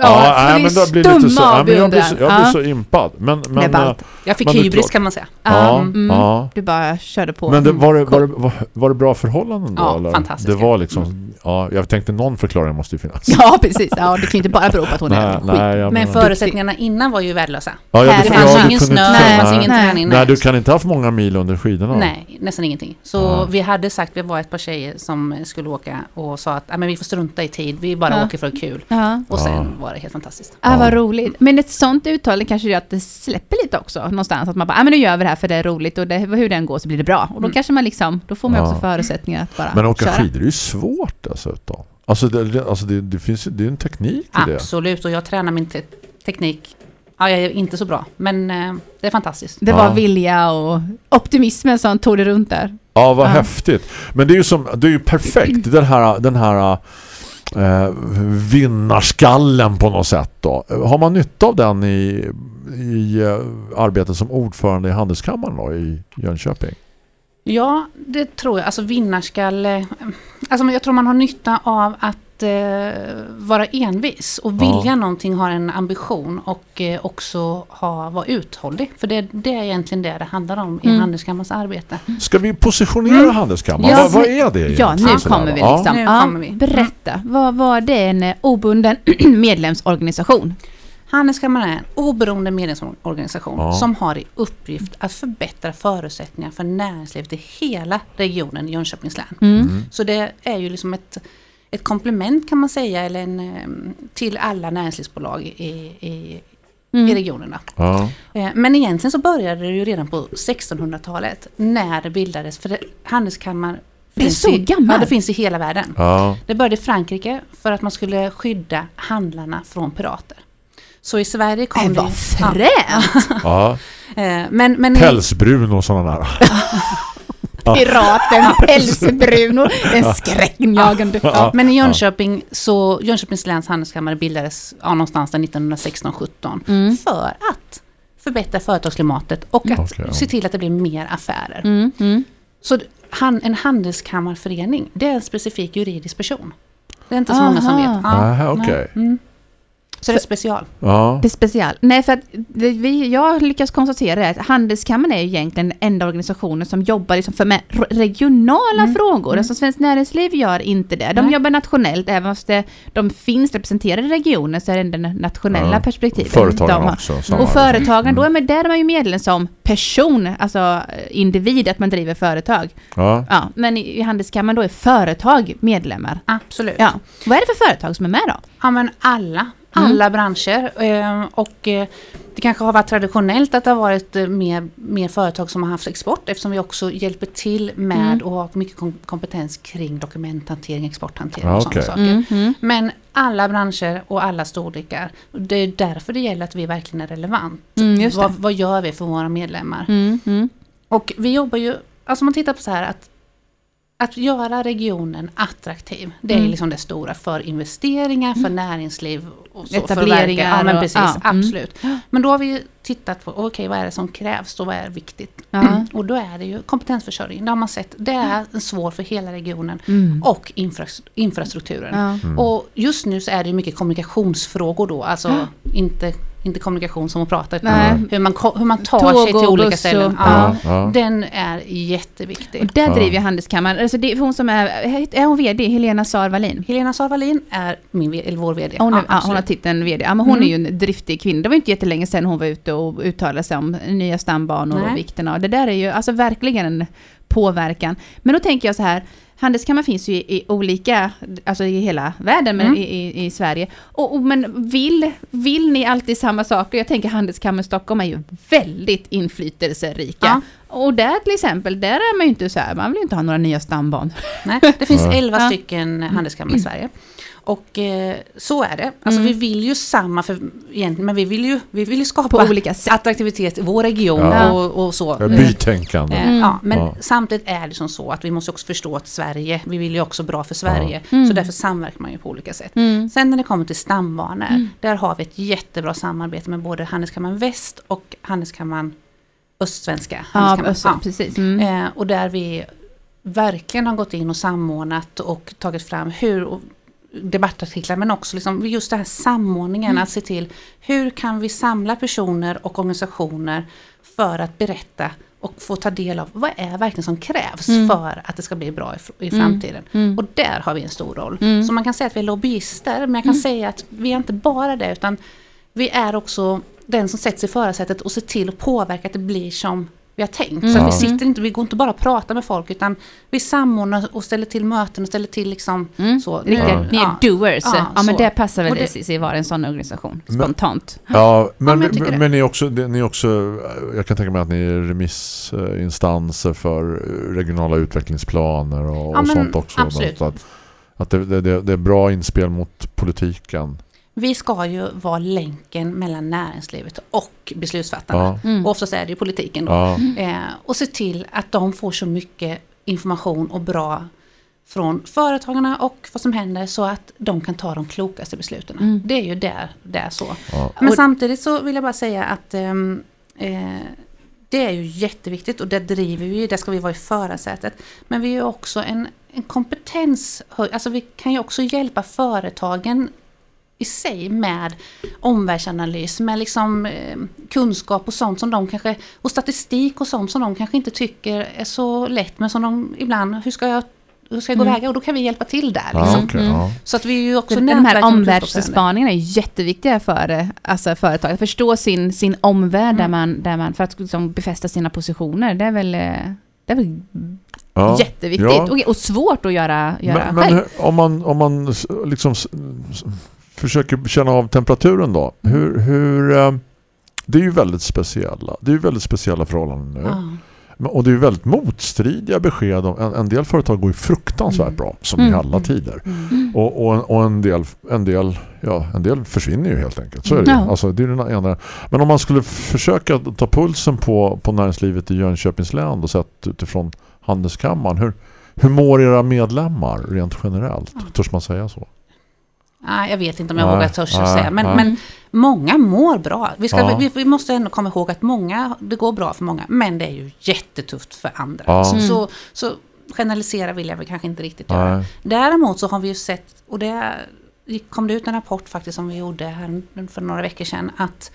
Ja, för nej, men det blir lite så, ja, men jag blir så, jag blir Ja. så impad. Men, men, eh, Jag fick Men hybris kan man säga. ja, Mm. ja. Du bara körde på. Men det, var, det, var, det, var, var det bra förhållanden då? Ja, eller? fantastiska. Det var liksom, ja, jag tänkte någon förklaring måste ju finnas. Ja, precis. Ja, det kan ju inte bara bero på att hon nej, är skit. nej, Men menar- förutsättningarna innan var ju värdelösa. ja, ja, Det Ja, fanns ja, ingen snö, inte- det fanns ingen träning. Nej, du kan inte ha haft många mil under skidorna. Nej, nästan ingenting. Så Ja. vi hade sagt, vi var ett par tjejer som skulle åka och sa att "Ja, men vi får strunta i tid, vi bara Ja. åker för kul. Ja. Och sen Ja. Var det helt fantastiskt. Ah, vad Ja. roligt. Men ett sånt uttalande kanske gör att det släpper lite också någonstans. Att man bara, ah, men nu gör vi det här för det är roligt och det, hur den går så blir det bra. Och då Mm. kanske man liksom, då får man Ja. också förutsättningar att bara Men åka köra. skidor är ju svårt dessutom. Alltså, det, det- alltså det, det finns ju, det är en teknik i det. Absolut, och jag tränar min te- teknik. Ja, jag är inte så bra, men eh, det är fantastiskt. Det Ja. var vilja och optimismen som tog det runt där. Ja, vad Ja. häftigt. Men det är ju som det är ju perfekt den här den här eh, vinnarskallen på något sätt då. Har man nytta av den i i eh, arbetet som ordförande i Handelskammaren då i Jönköping? Ja, det tror jag. Alltså vinnarskalle. Eh, alltså jag tror man har nytta av att eh, vara envis och vilja Ja. någonting, ha en ambition och eh, också ha, vara uthållig. För det, det är egentligen det det handlar om i Mm. Handelskammarens arbete. Ska vi positionera Mm. Handelskammaren? Ja, vad, vad är det Ja, nu sådär kommer vi Ja. liksom. Nu Ja, kommer vi. Berätta, vad var det en eh, obunden medlemsorganisation? Handelskammaren är en oberoende medlemsorganisation Ja. som har i uppgift att förbättra förutsättningar för näringslivet i hela regionen Jönköpings län. Mm. Så det är ju liksom ett, ett komplement kan man säga eller en, eh, till alla näringslivsbolag i, i, i Mm. regionen. Då. Ja. Eh, Men egentligen så började det ju redan på 1600-talet när det bildades. För det, handelskammare Det är finns så i, gammalt. Ja, det finns i hela världen. Ja. Det började i Frankrike för att man skulle skydda handlarna från pirater. Så i Sverige kom Äh, det... vad ja, fränt! ja. eh, men, men, Pälsbrun och sådana där. Piraten, pälsbrunor, den skräckjagande. Ja. men i Jönköping så Jönköpings läns handelskammare bildades ja, någonstans där 1916-17 Mm. för att förbättra företagsklimatet och att ja. se till att det blir mer affärer. Mm, mm. Så han, en handelskammarförening, det är en specifik juridisk person. Det är inte så många som Aha. vet. Aha, okej. nej. Mm. Så det är special. Ja. Det är speciellt. Nej, för att det, vi, jag lyckas konstatera att Handelskammaren är ju egentligen den enda organisationen som jobbar liksom för med regionala Mm. frågor. Mm. Alltså Svenskt Näringsliv gör inte det. De Nej. jobbar nationellt, även fast det, de finns representerade i regionen så är det den nationella Ja. perspektivet. Företagen de har. också. Och företagen, då Mm. är man, där är man ju medlem som person, alltså individ, att man driver företag. Ja. Ja, men i, i Handelskammaren då är företag medlemmar. Absolut. Ja. Vad är det för företag som är med då? Ja men alla. Alla branscher. Eh, och eh, det kanske har varit traditionellt att det har varit eh, mer, mer företag som har haft export eftersom vi också hjälper till med Mm. och har mycket kom- kompetens kring dokumenthantering, exporthantering och sådana okej. saker. Mm, mm. Men alla branscher och alla storlekar. Det är därför det gäller att vi verkligen är relevant. Mm, vad, vad gör vi för våra medlemmar? Mm, mm. Och vi jobbar ju, alltså man tittar på så här att att göra regionen attraktiv, det är Mm. liksom det stora för investeringar, för näringsliv och så, för Etableringar verka- Ja, men precis, ja, mm. absolut. Men då har vi tittat på, okej vad är det som krävs och vad är viktigt? Ja. Och då är det ju kompetensförsörjning, det har man sett, det är svårt för hela regionen. Mm. Och infra, infrastrukturen. Ja. Och just nu så är det mycket kommunikationsfrågor då, alltså inte, inte kommunikation som att prata, utan Nej. hur man, hur man tar Tåg sig till olika ställen. och- Ja, Ja. Den är jätteviktig. Och där driver ju Handelskammaren, alltså det är hon som är, är hon VD, Helena Sar Wallin? Helena Sarvalin är min, eller vår VD. Hon, är, ja, hon har titeln VD. Ja, men hon Mm. är ju en driftig kvinna. Det var inte jättelänge sedan hon var ute och uttalade sig om nya stambanor Nej. och vikten av det. där är ju alltså verkligen en påverkan. Men då tänker jag så här, Handelskammaren finns ju i, i olika, alltså i hela världen, men Mm. i, i, i Sverige. Och, och, men vill, vill ni alltid samma saker? Jag tänker Handelskammaren Stockholm är ju väldigt inflytelserika. Ja. Och där till exempel, där är man ju inte så här, man vill ju inte ha några nya stambanor. Nej, det finns. 11 Ja. stycken handelskammare i Sverige. Och eh, så är det. Alltså Mm. vi vill ju samma, för, men vi vill ju, vi vill ju skapa På olika sätt. attraktivitet i vår region Ja. och, och så. Ja, Bytänkande. Eh, Ja, men Ja. samtidigt är det som så att vi måste också förstå att Sverige, vi vill ju också bra för Sverige. Mm. Så därför samverkar man ju på olika sätt. Mm. Sen när det kommer till stambanor, Mm. där har vi ett jättebra samarbete med både Handelskammaren Väst och Handelskammaren Östsvenska. Ja, Handelskammaren. öster, precis. Mm. Eh, och där vi verkligen har gått in och samordnat och tagit fram hur och debattartiklar men också liksom just den här samordningen Mm. att se till hur kan vi samla personer och organisationer för att berätta och få ta del av vad är verkligen som krävs Mm. för att det ska bli bra i, i Mm. framtiden. Mm. Och där har vi en stor roll. Mm. Så man kan säga att vi är lobbyister men jag kan säga att vi är inte bara det utan vi är också den som sätts i förarsätet och ser till att påverka att det blir som vi har tänkt. Så Mm. att vi sitter inte, vi går inte bara och pratar med folk utan vi samordnar och ställer till möten och ställer till liksom Mm. så. Riktigt, Ja. ni är doers. Ja, Ja, men så. det passar väl det- precis i vara en sån organisation, Men- spontant. Ja, men, men men, men ni är också, ni är också, jag kan tänka mig att ni är remissinstanser för regionala utvecklingsplaner och, Ja, och men sånt också. absolut. Så att, att det, det, det det är bra inspel mot politiken. Vi ska ju vara länken mellan näringslivet och beslutsfattarna. Ja, Mm. Och oftast är det ju politiken då. ja, Eh, och se till att de får så mycket information och bra från företagarna och vad som händer så att de kan ta de klokaste besluten. Mm. Det är ju där det är så. ja. Men Och- samtidigt så vill jag bara säga att ehm, eh, det är ju jätteviktigt och det driver vi ju, där ska vi vara i förarsätet. Men vi är ju också en, en kompetens, alltså vi kan ju också hjälpa företagen i sig med omvärldsanalys, med liksom eh, kunskap och sånt som de kanske, och statistik och sånt som de kanske inte tycker är så lätt, men som de ibland, hur ska jag, hur ska jag gå Mm. väga? Och då kan vi hjälpa till där. ja, Liksom. okej, Mm. ja. Så att vi är ju också Så de här omvärldsspaningarna är jätteviktiga för eh, alltså, företag. Att förstå sin, sin omvärld där, Mm. man, där man, för att liksom, befästa sina positioner. Det är väl, eh, det är väl Ja. jätteviktigt. Ja. Och, och svårt att göra, göra Men, men själv. hur- om man, om man liksom försöker känna av temperaturen då. Hur, hur, eh, det är ju väldigt speciella. Det är ju väldigt speciella förhållanden nu. Ja. Men- Och det är ju väldigt motstridiga besked. Om, en, en del företag går ju fruktansvärt Mm. bra, som i Mm. alla tider. Mm. Och, och, och en, del, en, del, ja, en del försvinner ju helt enkelt. Så är det. Ja. alltså, det är den ena. Men om man skulle försöka ta pulsen på, på näringslivet i Jönköpings län och sett utifrån Handelskammaren. Hur, hur mår era medlemmar rent generellt? Ja. Törs man säga så? Nej, jag vet inte om jag Nej, vågar törs nej, säga. Men, nej. men många mår bra. Vi, ska, vi, vi måste ändå komma ihåg att många, det går bra för många. Men det är ju jättetufft för andra. Så, Mm. så, så generalisera vill jag väl kanske inte riktigt göra. Däremot så har vi ju sett, och det kom det ut en rapport faktiskt som vi gjorde här för några veckor sedan, att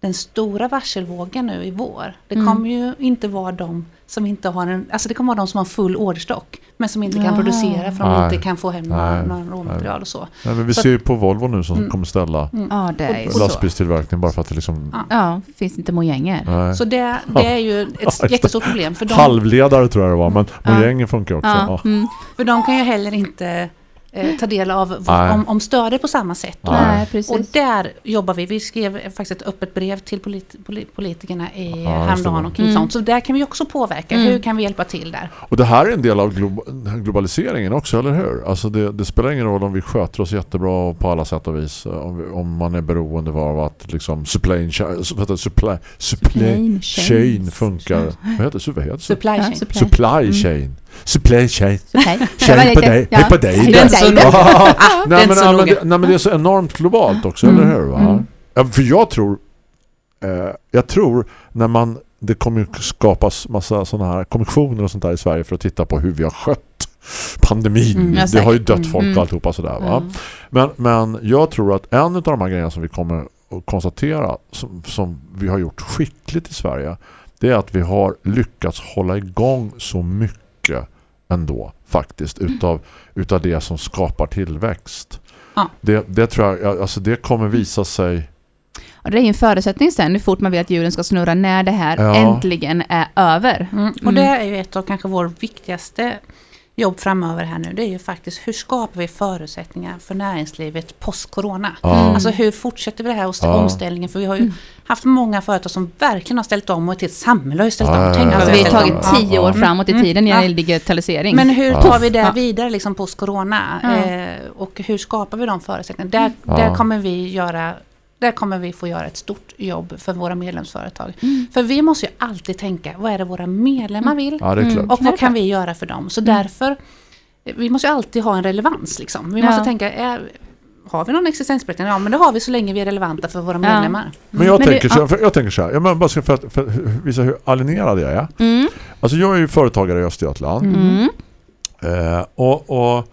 den stora varselvågen nu i vår, det Mm. kommer ju inte vara de som inte har en, alltså det kommer vara de som har full orderstock, men som inte kan Ja. producera för de Nej. inte kan få hem några, Nej. några råmaterial och så. Nej, men vi Så- ser ju på Volvo nu som Mm. kommer ställa Ja, det är ju Och- så. lastbilstillverkning bara för att det liksom... Ja. Ja, finns inte mojänger. Nej. Så det, det är ju ett jättestort problem för de, Halvledare tror jag det var, men Ja. mojängen funkar också. Ja, Ja. mm. för de kan ju heller inte eh, ta del av v- Nej. om, om stödet på samma sätt. Nej. Och där jobbar vi. Vi skrev faktiskt ett öppet brev till polit, poli, politikerna i Ja, häromdagen och kring Mm. sånt. Så där kan vi också påverka. Mm. Hur kan vi hjälpa till där? Och det här är en del av glo- globaliseringen också, eller hur? Alltså det, det spelar ingen roll om vi sköter oss jättebra på alla sätt och vis. Om, vi, om man är beroende av att liksom supply, chain- vad supply, supply Chain, funkar. Vad heter det? Vad heter det? Supply chain. supply. Mm. chain. Supply chain. På dig. Hej på dig. Hej på dig. nej, men, det, nej, men det är så enormt globalt också, Mm. eller hur? Va? Mm. För jag tror eh, jag tror när man det kommer skapas massa sådana här kommissioner och sånt där i Sverige för att titta på hur vi har skött pandemin. Mm, det har ju dött folk Mm. och alltihopa sådär va? Mm. Men, men jag tror att en av de här grejerna som vi kommer att konstatera som, som vi har gjort skickligt i Sverige det är att vi har lyckats hålla igång så mycket ändå faktiskt utav, utav det som skapar tillväxt. Ja. Det, det tror jag, ja, alltså det kommer visa sig Och det är ju en förutsättning sen hur fort man vill att hjulen ska snurra när det här Ja. äntligen är över. Mm. Och det är ju ett av kanske vår viktigaste jobb framöver här nu. Det är ju faktiskt hur skapar vi förutsättningar för näringslivet post-corona? Ja. Alltså hur fortsätter vi det här och Ja. omställningen? För vi har ju haft många företag som verkligen har ställt om och ett helt samhälle har ju ställt Ja, om. ja, Tänk Alltså vi har tagit tio år framåt i Mm. tiden när det gäller digitalisering. Men hur tar vi det vidare liksom post-corona? Eh, och hur skapar vi de förutsättningarna? Där, där kommer vi göra där kommer vi få göra ett stort jobb för våra medlemsföretag. Mm. För vi måste ju alltid tänka, vad är det våra medlemmar vill? Ja, det är Mm. klart. Och vad kan vi göra för dem? Så därför, vi måste ju alltid ha en relevans. Liksom. Vi Ja. måste tänka, är, har vi någon existensberättigande? Ja, men det har vi så länge vi är relevanta för våra medlemmar. Men jag, Men det- tänker, så, för, jag tänker så här, jag menar bara ska för att, för att visa hur alienerad jag är. Mm. Alltså jag är ju företagare i Östergötland. Mm. Eh, och, och,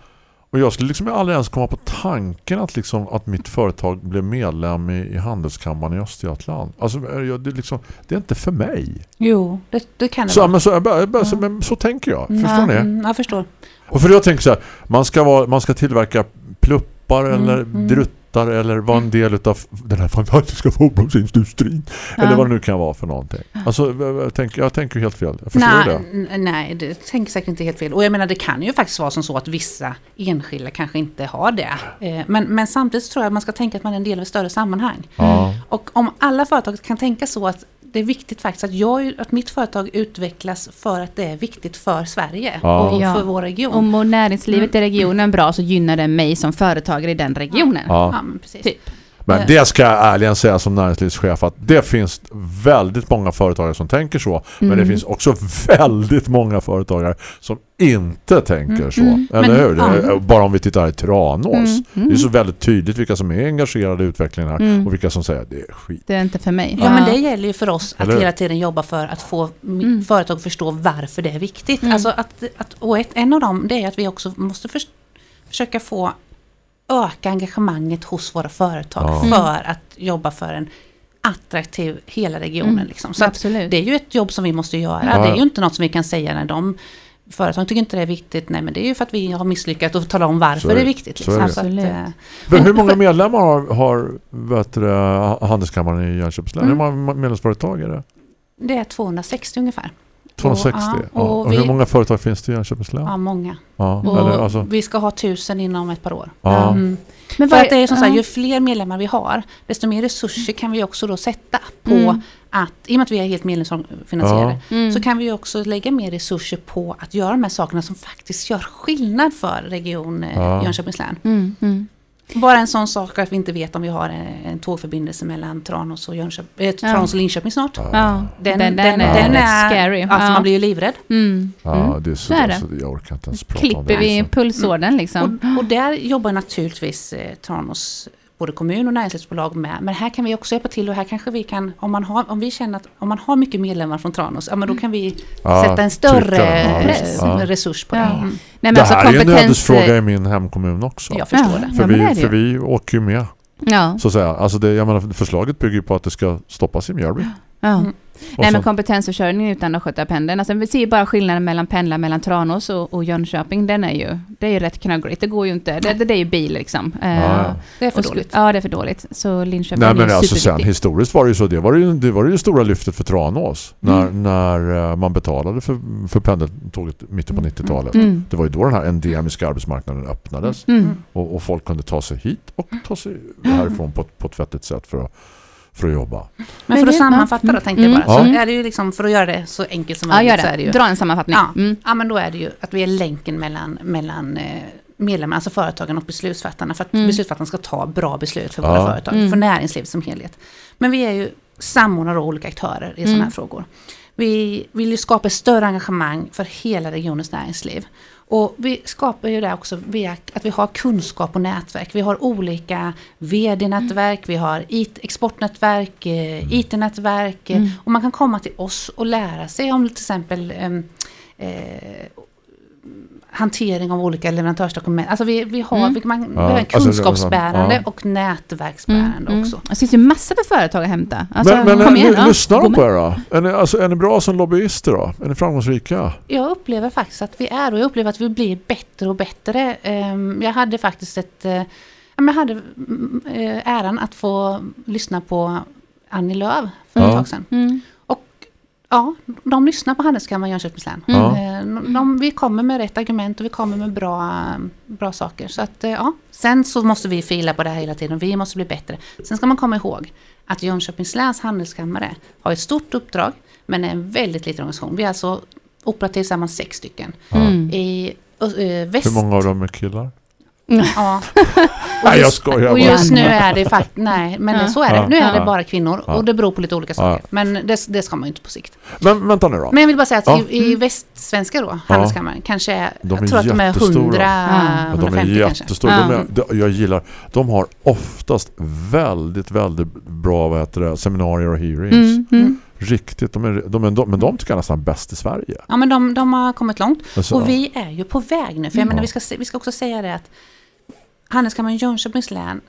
och jag skulle liksom aldrig ens komma på tanken att, liksom, att mitt företag blev medlem i, i Handelskammaren i Östergötland. Alltså, jag- det, är liksom, det är inte för mig. Jo, det, det kan det Så, vara. men så, jag bara, jag bara, så, men så tänker jag. Förstår ja, ni? mm, Jag förstår. Och för jag tänker så här, man ska, vara, man ska tillverka pluppar Mm, eller mm. Druttar eller vara en del av den här fantastiska fotbollsindustrin. Eller vad det nu kan vara för någonting. Alltså, jag, tänker, jag tänker helt fel. Jag Nej, det. nej, det tänker säkert inte helt fel. Och jag menar, det kan ju faktiskt vara som så att vissa enskilda kanske inte har det. Eh, Men, men samtidigt tror jag att man ska tänka att man är en del av ett större sammanhang. Ja. Och om alla företag kan tänka så att det är viktigt faktiskt att, jag, att mitt företag utvecklas för att det är viktigt för Sverige Ja. och för vår region. Om mår näringslivet i regionen bra så gynnar det mig som företagare i den regionen. Ja. Ja, men precis. Typ. Men det ska jag ärligen säga som näringslivschef att det finns väldigt många företagare som tänker så. Men Mm. det finns också väldigt många företagare som inte tänker så. Mm. Eller Men- hur? Det är- ja. Bara om vi tittar i Tranås. Mm. Mm. Det är så väldigt tydligt vilka som är engagerade i utvecklingen här Mm. och vilka som säger att det är skit. Det är inte för mig. Ja, men det gäller ju för oss att hela tiden jobba för att få Mm. företag att förstå varför det är viktigt. Mm. Alltså att, att, och ett, en av dem det är att vi också måste förs- försöka få öka engagemanget hos våra företag Ja. för att jobba för en attraktiv hela regionen. Mm. Liksom. Så det är ju ett jobb som vi måste göra. Ja. Det är ju inte något som vi kan säga när de Företag tycker inte det är viktigt, nej men det är ju för att vi har misslyckats och tala om varför är det är viktigt. Så är Liksom. det. Att, Absolut. eh, Men hur många medlemmar har, har vet du, Handelskammaren i Jönköpings län? Mm. Hur många medlemsföretag är det? det är 260 ungefär. 260? ja, Ja, och och hur vi- många företag finns det i Jönköpings län? Ja, många. Ja, Och eller, alltså, Vi ska ha tusen inom ett par år. ja. Mm. Men För vad- att det är som ja. sagt, ju fler medlemmar vi har, desto mer resurser kan vi också då sätta på Mm. att, i och med att vi är helt medlemsfinansierade, Mm. så kan vi också lägga mer resurser på att göra de här sakerna som faktiskt gör skillnad för region eh, Ja. Jönköpings län. Mm, mm. Bara en sån sak att vi inte vet om vi har en, en tågförbindelse mellan Tranås och, Jönköp, eh, Tranås och Linköping snart. Ja, Den, den, den, är rätt scary. Alltså ja. man blir ju livrädd. mm. ja, mm. det är så, Så är det. alltså, jag orkar inte ens prata om Klipper det. vi alltså. pulsådern liksom. Och, och där jobbar naturligtvis eh, Tranås både kommun och näringslivsbolag med. Men här kan vi också hjälpa till och här kanske vi kan, om, man har, om vi känner att om man har mycket medlemmar från Tranås, ja men då kan vi Ja, sätta en större trycka, ja. Ja. resurs på Ja. det. Mm. Nej, men Det alltså här är en kompetens... ödesfråga i min hemkommun också. Jag förstår Ja. det. För, vi, det för vi åker ju med, Ja, så att säga. Alltså det, jag menar, förslaget bygger ju på att det ska stoppas i Mjölby. Ja. Mm. Nej men kompetensförsörjning utan att sköta pendeln. Alltså vi ser ju bara skillnaden mellan pendlar mellan Tranås och, och Jönköping. Den är ju, det är ju rätt knaggligt. Det går ju inte. Det, det, det är ju bil liksom. Eh, ja. Det är för dåligt. Ja, det är för dåligt. Så Linköping Nej är men ju alltså sen historiskt var det ju så det var ju det, var ju det stora lyftet för Tranås när, Mm. när eh, man betalade för, för pendeltåget mitten på 90-talet. Mm. Det var ju då den här endemiska arbetsmarknaden öppnades Mm. och, och folk kunde ta sig hit och ta sig härifrån på, ett- på ett vettigt sätt för att, för att jobba. Men för att sammanfatta ja. då tänkte jag Mm. bara, så Ja. är det ju liksom, för att göra det så enkelt som Ja, möjligt gör så är det ju. Dra en sammanfattning. Ja. Mm. Ja, men då är det ju att vi är länken mellan, mellan eh, medlemmarna, alltså företagen och beslutsfattarna. För att Mm. beslutsfattarna ska ta bra beslut för Ja. våra företag, Mm. för näringslivet som helhet. Men vi är ju samordnare och olika aktörer i sådana Mm. här frågor. vi vill ju skapa ett större engagemang för hela regionens näringsliv. Och vi skapar ju det också via att vi har kunskap och nätverk. Vi har olika VD-nätverk, vi har IT exportnätverk, eh, IT-nätverk. eh, Och man kan komma till oss och lära sig om till exempel em, eh, hantering av olika leverantörsdokument. Alltså vi, vi har, Mm. vi, man, Ja, vi har alltså, kunskapsbärande ja. och nätverksbärande också. Det finns ju massor med företag att hämta. Alltså, men men kom igen, l- ja. lyssnar de på er då? Är ni, alltså, är ni bra som lobbyister då? Är ni framgångsrika? Jag upplever faktiskt att vi är och jag upplever att vi blir bättre och bättre. Ehm, Jag hade faktiskt ett... eh, Jag hade mm, eh, äran att få lyssna på Annie Lööf för ett Ja. tag sedan. Mm. Ja, de lyssnar på Handelskammaren Jönköpings län. Eh, De, de, vi kommer med rätt argument och vi kommer med bra, bra saker. Så att, eh, ja. Sen så måste vi fila på det här hela tiden. Vi måste bli bättre. Sen ska man komma ihåg att Jönköpings läns handelskammare har ett stort uppdrag men är en väldigt liten organisation. Vi är alltså operativt tillsammans sex stycken. Mm. I äh, väst... Hur många av dem är killar? Ja. Nej, jag skojar Och bara. just nu är det faktiskt, nej men Ja. så är det. Ja. Nu är det Ja. bara kvinnor Ja. och det beror på lite olika saker. Ja. Men det, det ska man ju inte på sikt. Men vänta nu då. Men jag vill bara säga att Ja. i, i västsvenska då, handelskammaren, kanske är, De är jag tror att de är jättestora. 100, Ja, Ja, de är 150 kanske. jättestora. De Ja. är, de, jag gillar, de har oftast väldigt, väldigt bra vad heter det, seminarier och hearings. Mm. Mm. Riktigt, de är, de är, de, men de tycker jag nästan bäst i Sverige. Ja men de, de har kommit långt. Alltså, Och vi är ju på väg nu. För jag Mm. menar, vi ska, vi ska också säga det att Handelskammaren Jönköpings län,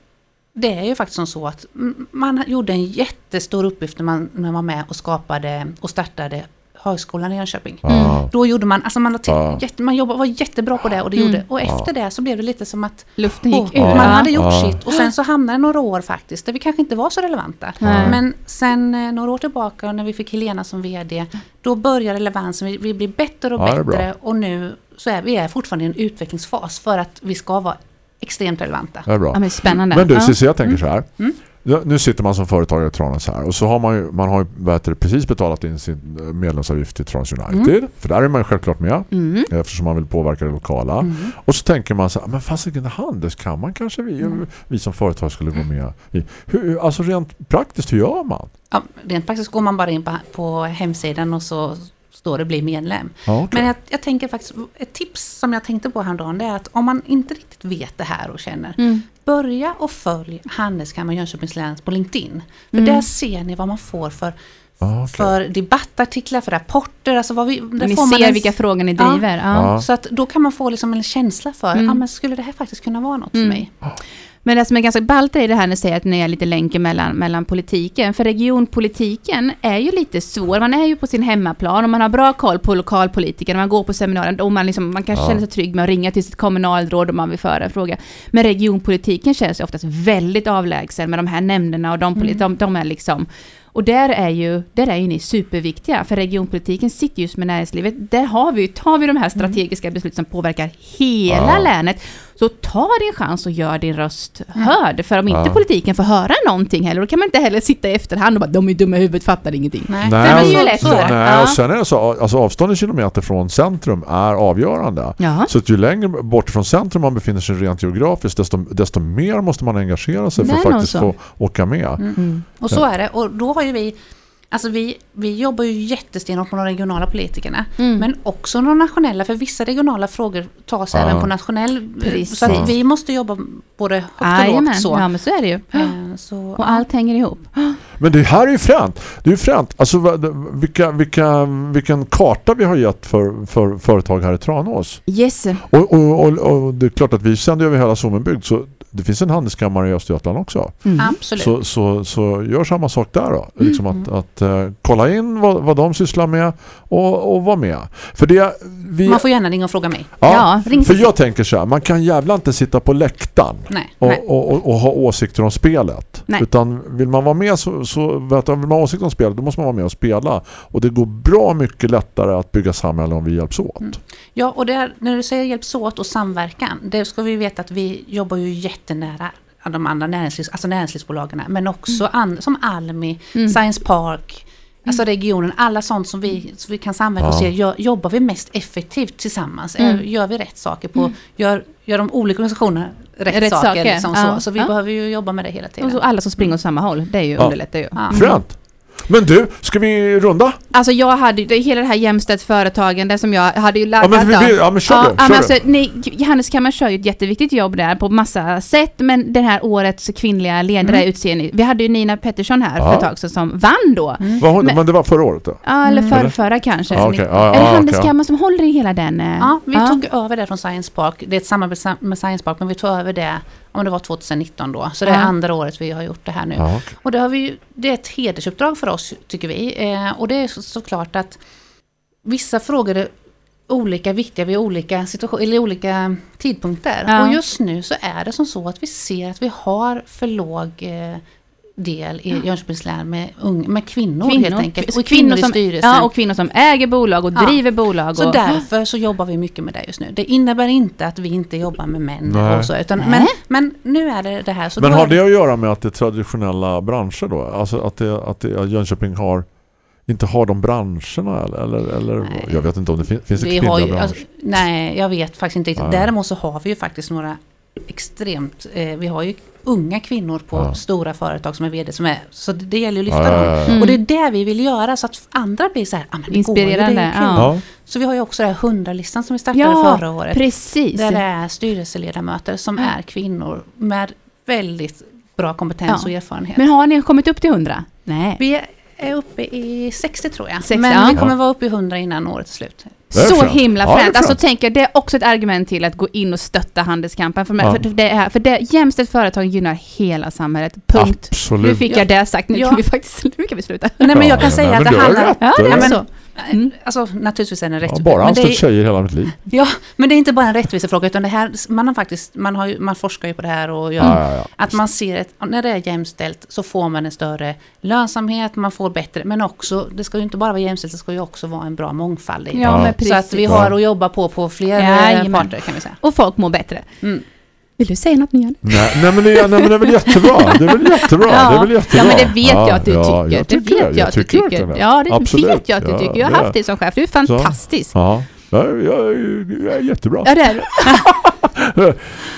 det är ju faktiskt som så att mm, man gjorde en jättestor uppgift när man, när man var med och skapade och startade Högskolan i Jönköping. ja. Då gjorde man, alltså man, har till, Ja. jätte, man jobbade, var jättebra på det och det Mm. gjorde, och efter det så blev det lite som att Luften oh, gick ur. man hade gjort sitt och sen så hamnade det några år faktiskt där vi kanske inte var så relevanta. Men sen eh, några år tillbaka när vi fick Helena som VD, då börjar relevansen, vi, vi blir bättre och bättre och nu så är vi är fortfarande i en utvecklingsfas för att vi ska vara extremt relevanta. Det är bra. Ja, men spännande. Men du. Cissi, jag tänker så här. Mm. Ja, Nu sitter man som företagare i Tranås här och så har man ju, man har ju precis betalat in sin eh, medlemsavgift till Tranås United. För där är man ju självklart med Mm. eftersom man vill påverka det lokala. Och så tänker man så här, men fasiken handelskammaren kanske vi, vi som företag skulle gå med i. Hur, alltså rent praktiskt, hur gör man? Ja, rent praktiskt går man bara in på, på hemsidan och så står det bli medlem. Okej. Men jag, jag tänker faktiskt, ett tips som jag tänkte på häromdagen det är att om man inte riktigt vet det här och känner, Mm. börja och följ Handelskammaren Jönköpings län på LinkedIn. För Mm. där ser ni vad man får för, okej. för debattartiklar, för rapporter. Alltså vad vi, där Ni får man ser en- vilka frågor ni driver. Ja. Ja. Så att då kan man få liksom en känsla för, Mm. ja men skulle det här faktiskt kunna vara något för Mm. mig? Men det som är ganska ballt är det här när ni säger att ni är lite länken mellan, mellan politiken. För regionpolitiken är ju lite svår. Man är ju på sin hemmaplan och man har bra koll på lokalpolitiker. Man går på seminarier och man, liksom, man kan Ja. känna sig trygg med att ringa till sitt kommunalråd om man vill föra en fråga. Men regionpolitiken känns ju oftast väldigt avlägsen med de här nämnderna och de, Mm. de, de är liksom... Och där är, ju, där är ju ni superviktiga, för regionpolitiken sitter just med näringslivet. Där har vi, tar vi de här strategiska beslut som påverkar hela Ja. länet. Så ta din chans och gör din röst hörd. För om inte Ja. politiken får höra någonting heller, då kan man inte heller sitta i efterhand och bara de är dumma i huvudet, fattar ingenting. Nej, Nej, det och- blir ju lätt så är. Nej, Ja. och sen är det så, alltså avstånd i kilometer från centrum är avgörande. Ja. Så att ju längre bort från centrum man befinner sig rent geografiskt, desto, desto mer måste man engagera sig Det för är att faktiskt få åka med. Mm. Och så är det. Och då har ju vi, alltså vi, vi jobbar ju jättestenhårt på de regionala politikerna. Mm. Men också de nationella, för vissa regionala frågor tas Ja. även på nationell. Precis. Så att vi måste jobba både högt och lågt. Så. Ja, men så är det ju. Eh, så, Och allt hänger ihop. Men det här är ju fränt. Det är ju fränt. Alltså vilka, vilka, vilken karta vi har gett för, för företag här i Tranås. Yes. Och, och, och, och det är klart att vi sänder över hela Sommenbygd så det finns en handelskammare i Östergötland också. Mm. Absolut. Så, så, så gör samma sak där då. Liksom att, att eh, kolla in vad, vad de sysslar med och, och vara med. För det vi, Man får gärna ringa och fråga mig. Ja, ring för jag tänker så här, man kan jävla inte sitta på läktaren Nej. och, nej. och, och, och ha åsikter om spelet. Nej. Utan vill man vara med så, så vet vill man ha åsikter om spelet då måste man vara med och spela. Och det går bra mycket lättare att bygga samhälle om vi hjälps åt. Mm. Ja, och det är, när du säger hjälps åt och samverkan, det ska vi veta att vi jobbar ju jättenära de andra näringslivs, alltså näringslivsbolagen, men också an, som Almi, Mm. Science Park, alltså regionen, alla sånt som vi, som vi kan samverka och Ja. se, gör, jobbar vi mest effektivt tillsammans? Mm. Gör vi rätt saker på, gör, gör de olika organisationerna rätt, Rätt saker? saker, Liksom ja. så. så vi Ja. behöver ju jobba med det hela Och tiden. så alla som springer åt samma håll, det är ju Ja. underlättar ju. Ja. Fränt! Men du, ska vi runda? Alltså jag hade ju, det- hela det här jämställt företagande som jag hade ju Ja men, vi, vi, ja, men kör du, Ja, kör men alltså, du. ni, Handelskammaren kör ju ett jätteviktigt jobb där på massa sätt, men det här årets kvinnliga ledare utser ni. Vi hade ju Nina Pettersson här för Ja. ett tag sedan som vann då. Vad hon, men- men det var förra året då? Ja, eller Mm. förrförra kanske. Ja, okej. Ja, är det ja, okej. Handelskammaren som håller i hela den? eh? Ja, vi tog över det från Science Park. Det är ett samarbete med Science Park, men vi tog över det, om det var 2019 då. Så det är andra året vi har gjort det här nu. Ja, okej. Och det, har vi, det är ett hedersuppdrag för oss, tycker vi. Eh, och det är så, såklart att vissa frågor är olika viktiga vid olika, situation, eller olika tidpunkter. Ja. Och just nu så är det som så att vi ser att vi har för låg eh, del i Jönköpings län med, ung, med kvinnor, helt enkelt. Och kvinnor, i som, styrelsen. Ja, och kvinnor som äger bolag och Ja. driver bolag. Så och, därför så jobbar vi mycket med det just nu. Det innebär inte att vi inte jobbar med män Nej. och så, utan, Nej. men, men nu är det det här. Så Men har det att göra med att det är traditionella branscher då? Alltså att, det, att, det, att Jönköping har inte har de branscherna eller, eller, eller Nej. jag vet inte om det finns, finns det vi kvinnliga branscher? alltså, nej, jag vet faktiskt inte. Nej. Däremot så har vi ju faktiskt några extremt, eh, vi har ju unga kvinnor på Ja. stora företag som är vd som är, så det, det gäller att lyfta Ja, ja, dem. Mm. Och det är det vi vill göra så att andra blir så här, ah, men det går ju, det Inspirerande, ja. Så vi har ju också det här 100-listan som vi startade Ja, förra året. precis. Där det är styrelseledamöter som Ja. är kvinnor med väldigt bra kompetens Ja. och erfarenhet. Men har ni kommit upp till 100? Nej. Vi är uppe i 60 tror jag. 60, Men ja. vi kommer vara uppe i 100 innan året är slut. Så fränt. himla Ja, det är fränt. Alltså fränt. tänker jag, det är också ett argument till att gå in och stötta Handelskampen. För, Ja. för, det är, för det, jämställt företag gynnar hela samhället. Punkt. Absolut. Nu fick jag det sagt, nu Ja. kan vi faktiskt nu kan vi sluta. Nej men Ja, jag kan ja, säga nej, att det handlar... Ja, det är så. Mm. Alltså naturligtvis är det en Ja, rättvisa. bara men, det anställt är, tjejer hela mitt liv. ja, men det är inte bara en rättvisefråga utan det här, man har faktiskt, man, har ju, man forskar ju på det här och gör, Ja, ja, ja. att man ser att när det är jämställt så får man en större lönsamhet, man får bättre, men också, det ska ju inte bara vara jämställt, det ska ju också vara en bra mångfald. Ja, Ja. men precis. Så att vi har att jobba på på fler eh, parter kan vi säga. Och folk mår bättre. Mm. Vill du säga något Nian? Nej, nej, men det, är- nej men det är väl jättebra. Det är väl jättebra. Ja. Det är väl jättebra. Ja, men det vet jag att du ja, tycker. jag det vet jag, att du tycker. det. Ja, det Absolut. vet jag att du tycker. Jag har haft dig som chef. Du är fantastisk. Ja, ja jag, jag, jag är jättebra. Ja, det är du.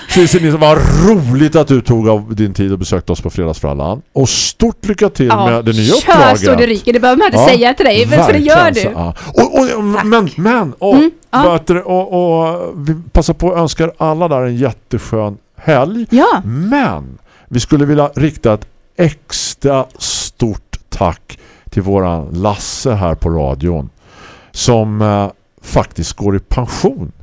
Cissi Nilsson, vad roligt att du tog av din tid och besökte oss på Fredagsfrallan. Och stort lycka till med det nya Kör uppdraget. så det ryker. Det behöver man inte Ja, säga till dig, men för det gör du. så, ja. Och, och, men, men, och, Mm, ja. du, och, och vi passar på att önska alla där en jätteskön helg. Ja, Men vi skulle vilja rikta ett extra stort tack till våran Lasse här på radion som eh, faktiskt går i pension ja.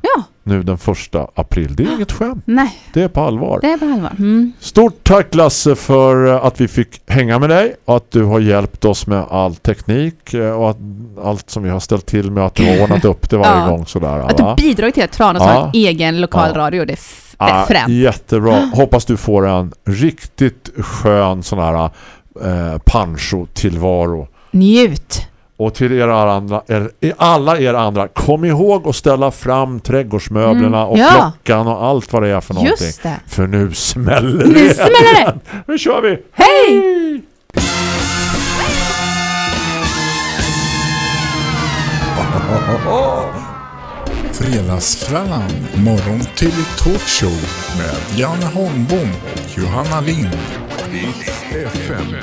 Nu den första april. Det är inget skämt, Nej, det är på allvar. det är på allvar. Mm. Stort tack Lasse för eh, att vi fick hänga med dig och att du har hjälpt oss med all teknik eh, och att allt som vi har ställt till med att du har ordnat upp det varje Ja. gång sådär. Att du bidrar till att Tranås Ja. har en egen lokalradio, f- det är Ah, främt. jättebra. Hoppas du får en riktigt skön sån här eh, pancho-tillvaro. Njut. Och till er andra, er, alla er andra, kom ihåg att ställa fram trädgårdsmöblerna Mm, och ja. klockan och allt vad det är för någonting. För nu smäller Nu det. smäller det! Nu kör vi! Hej! Fredagsfrallan, morgon till talkshow med Janne Holmbom och Johanna Lind. FM.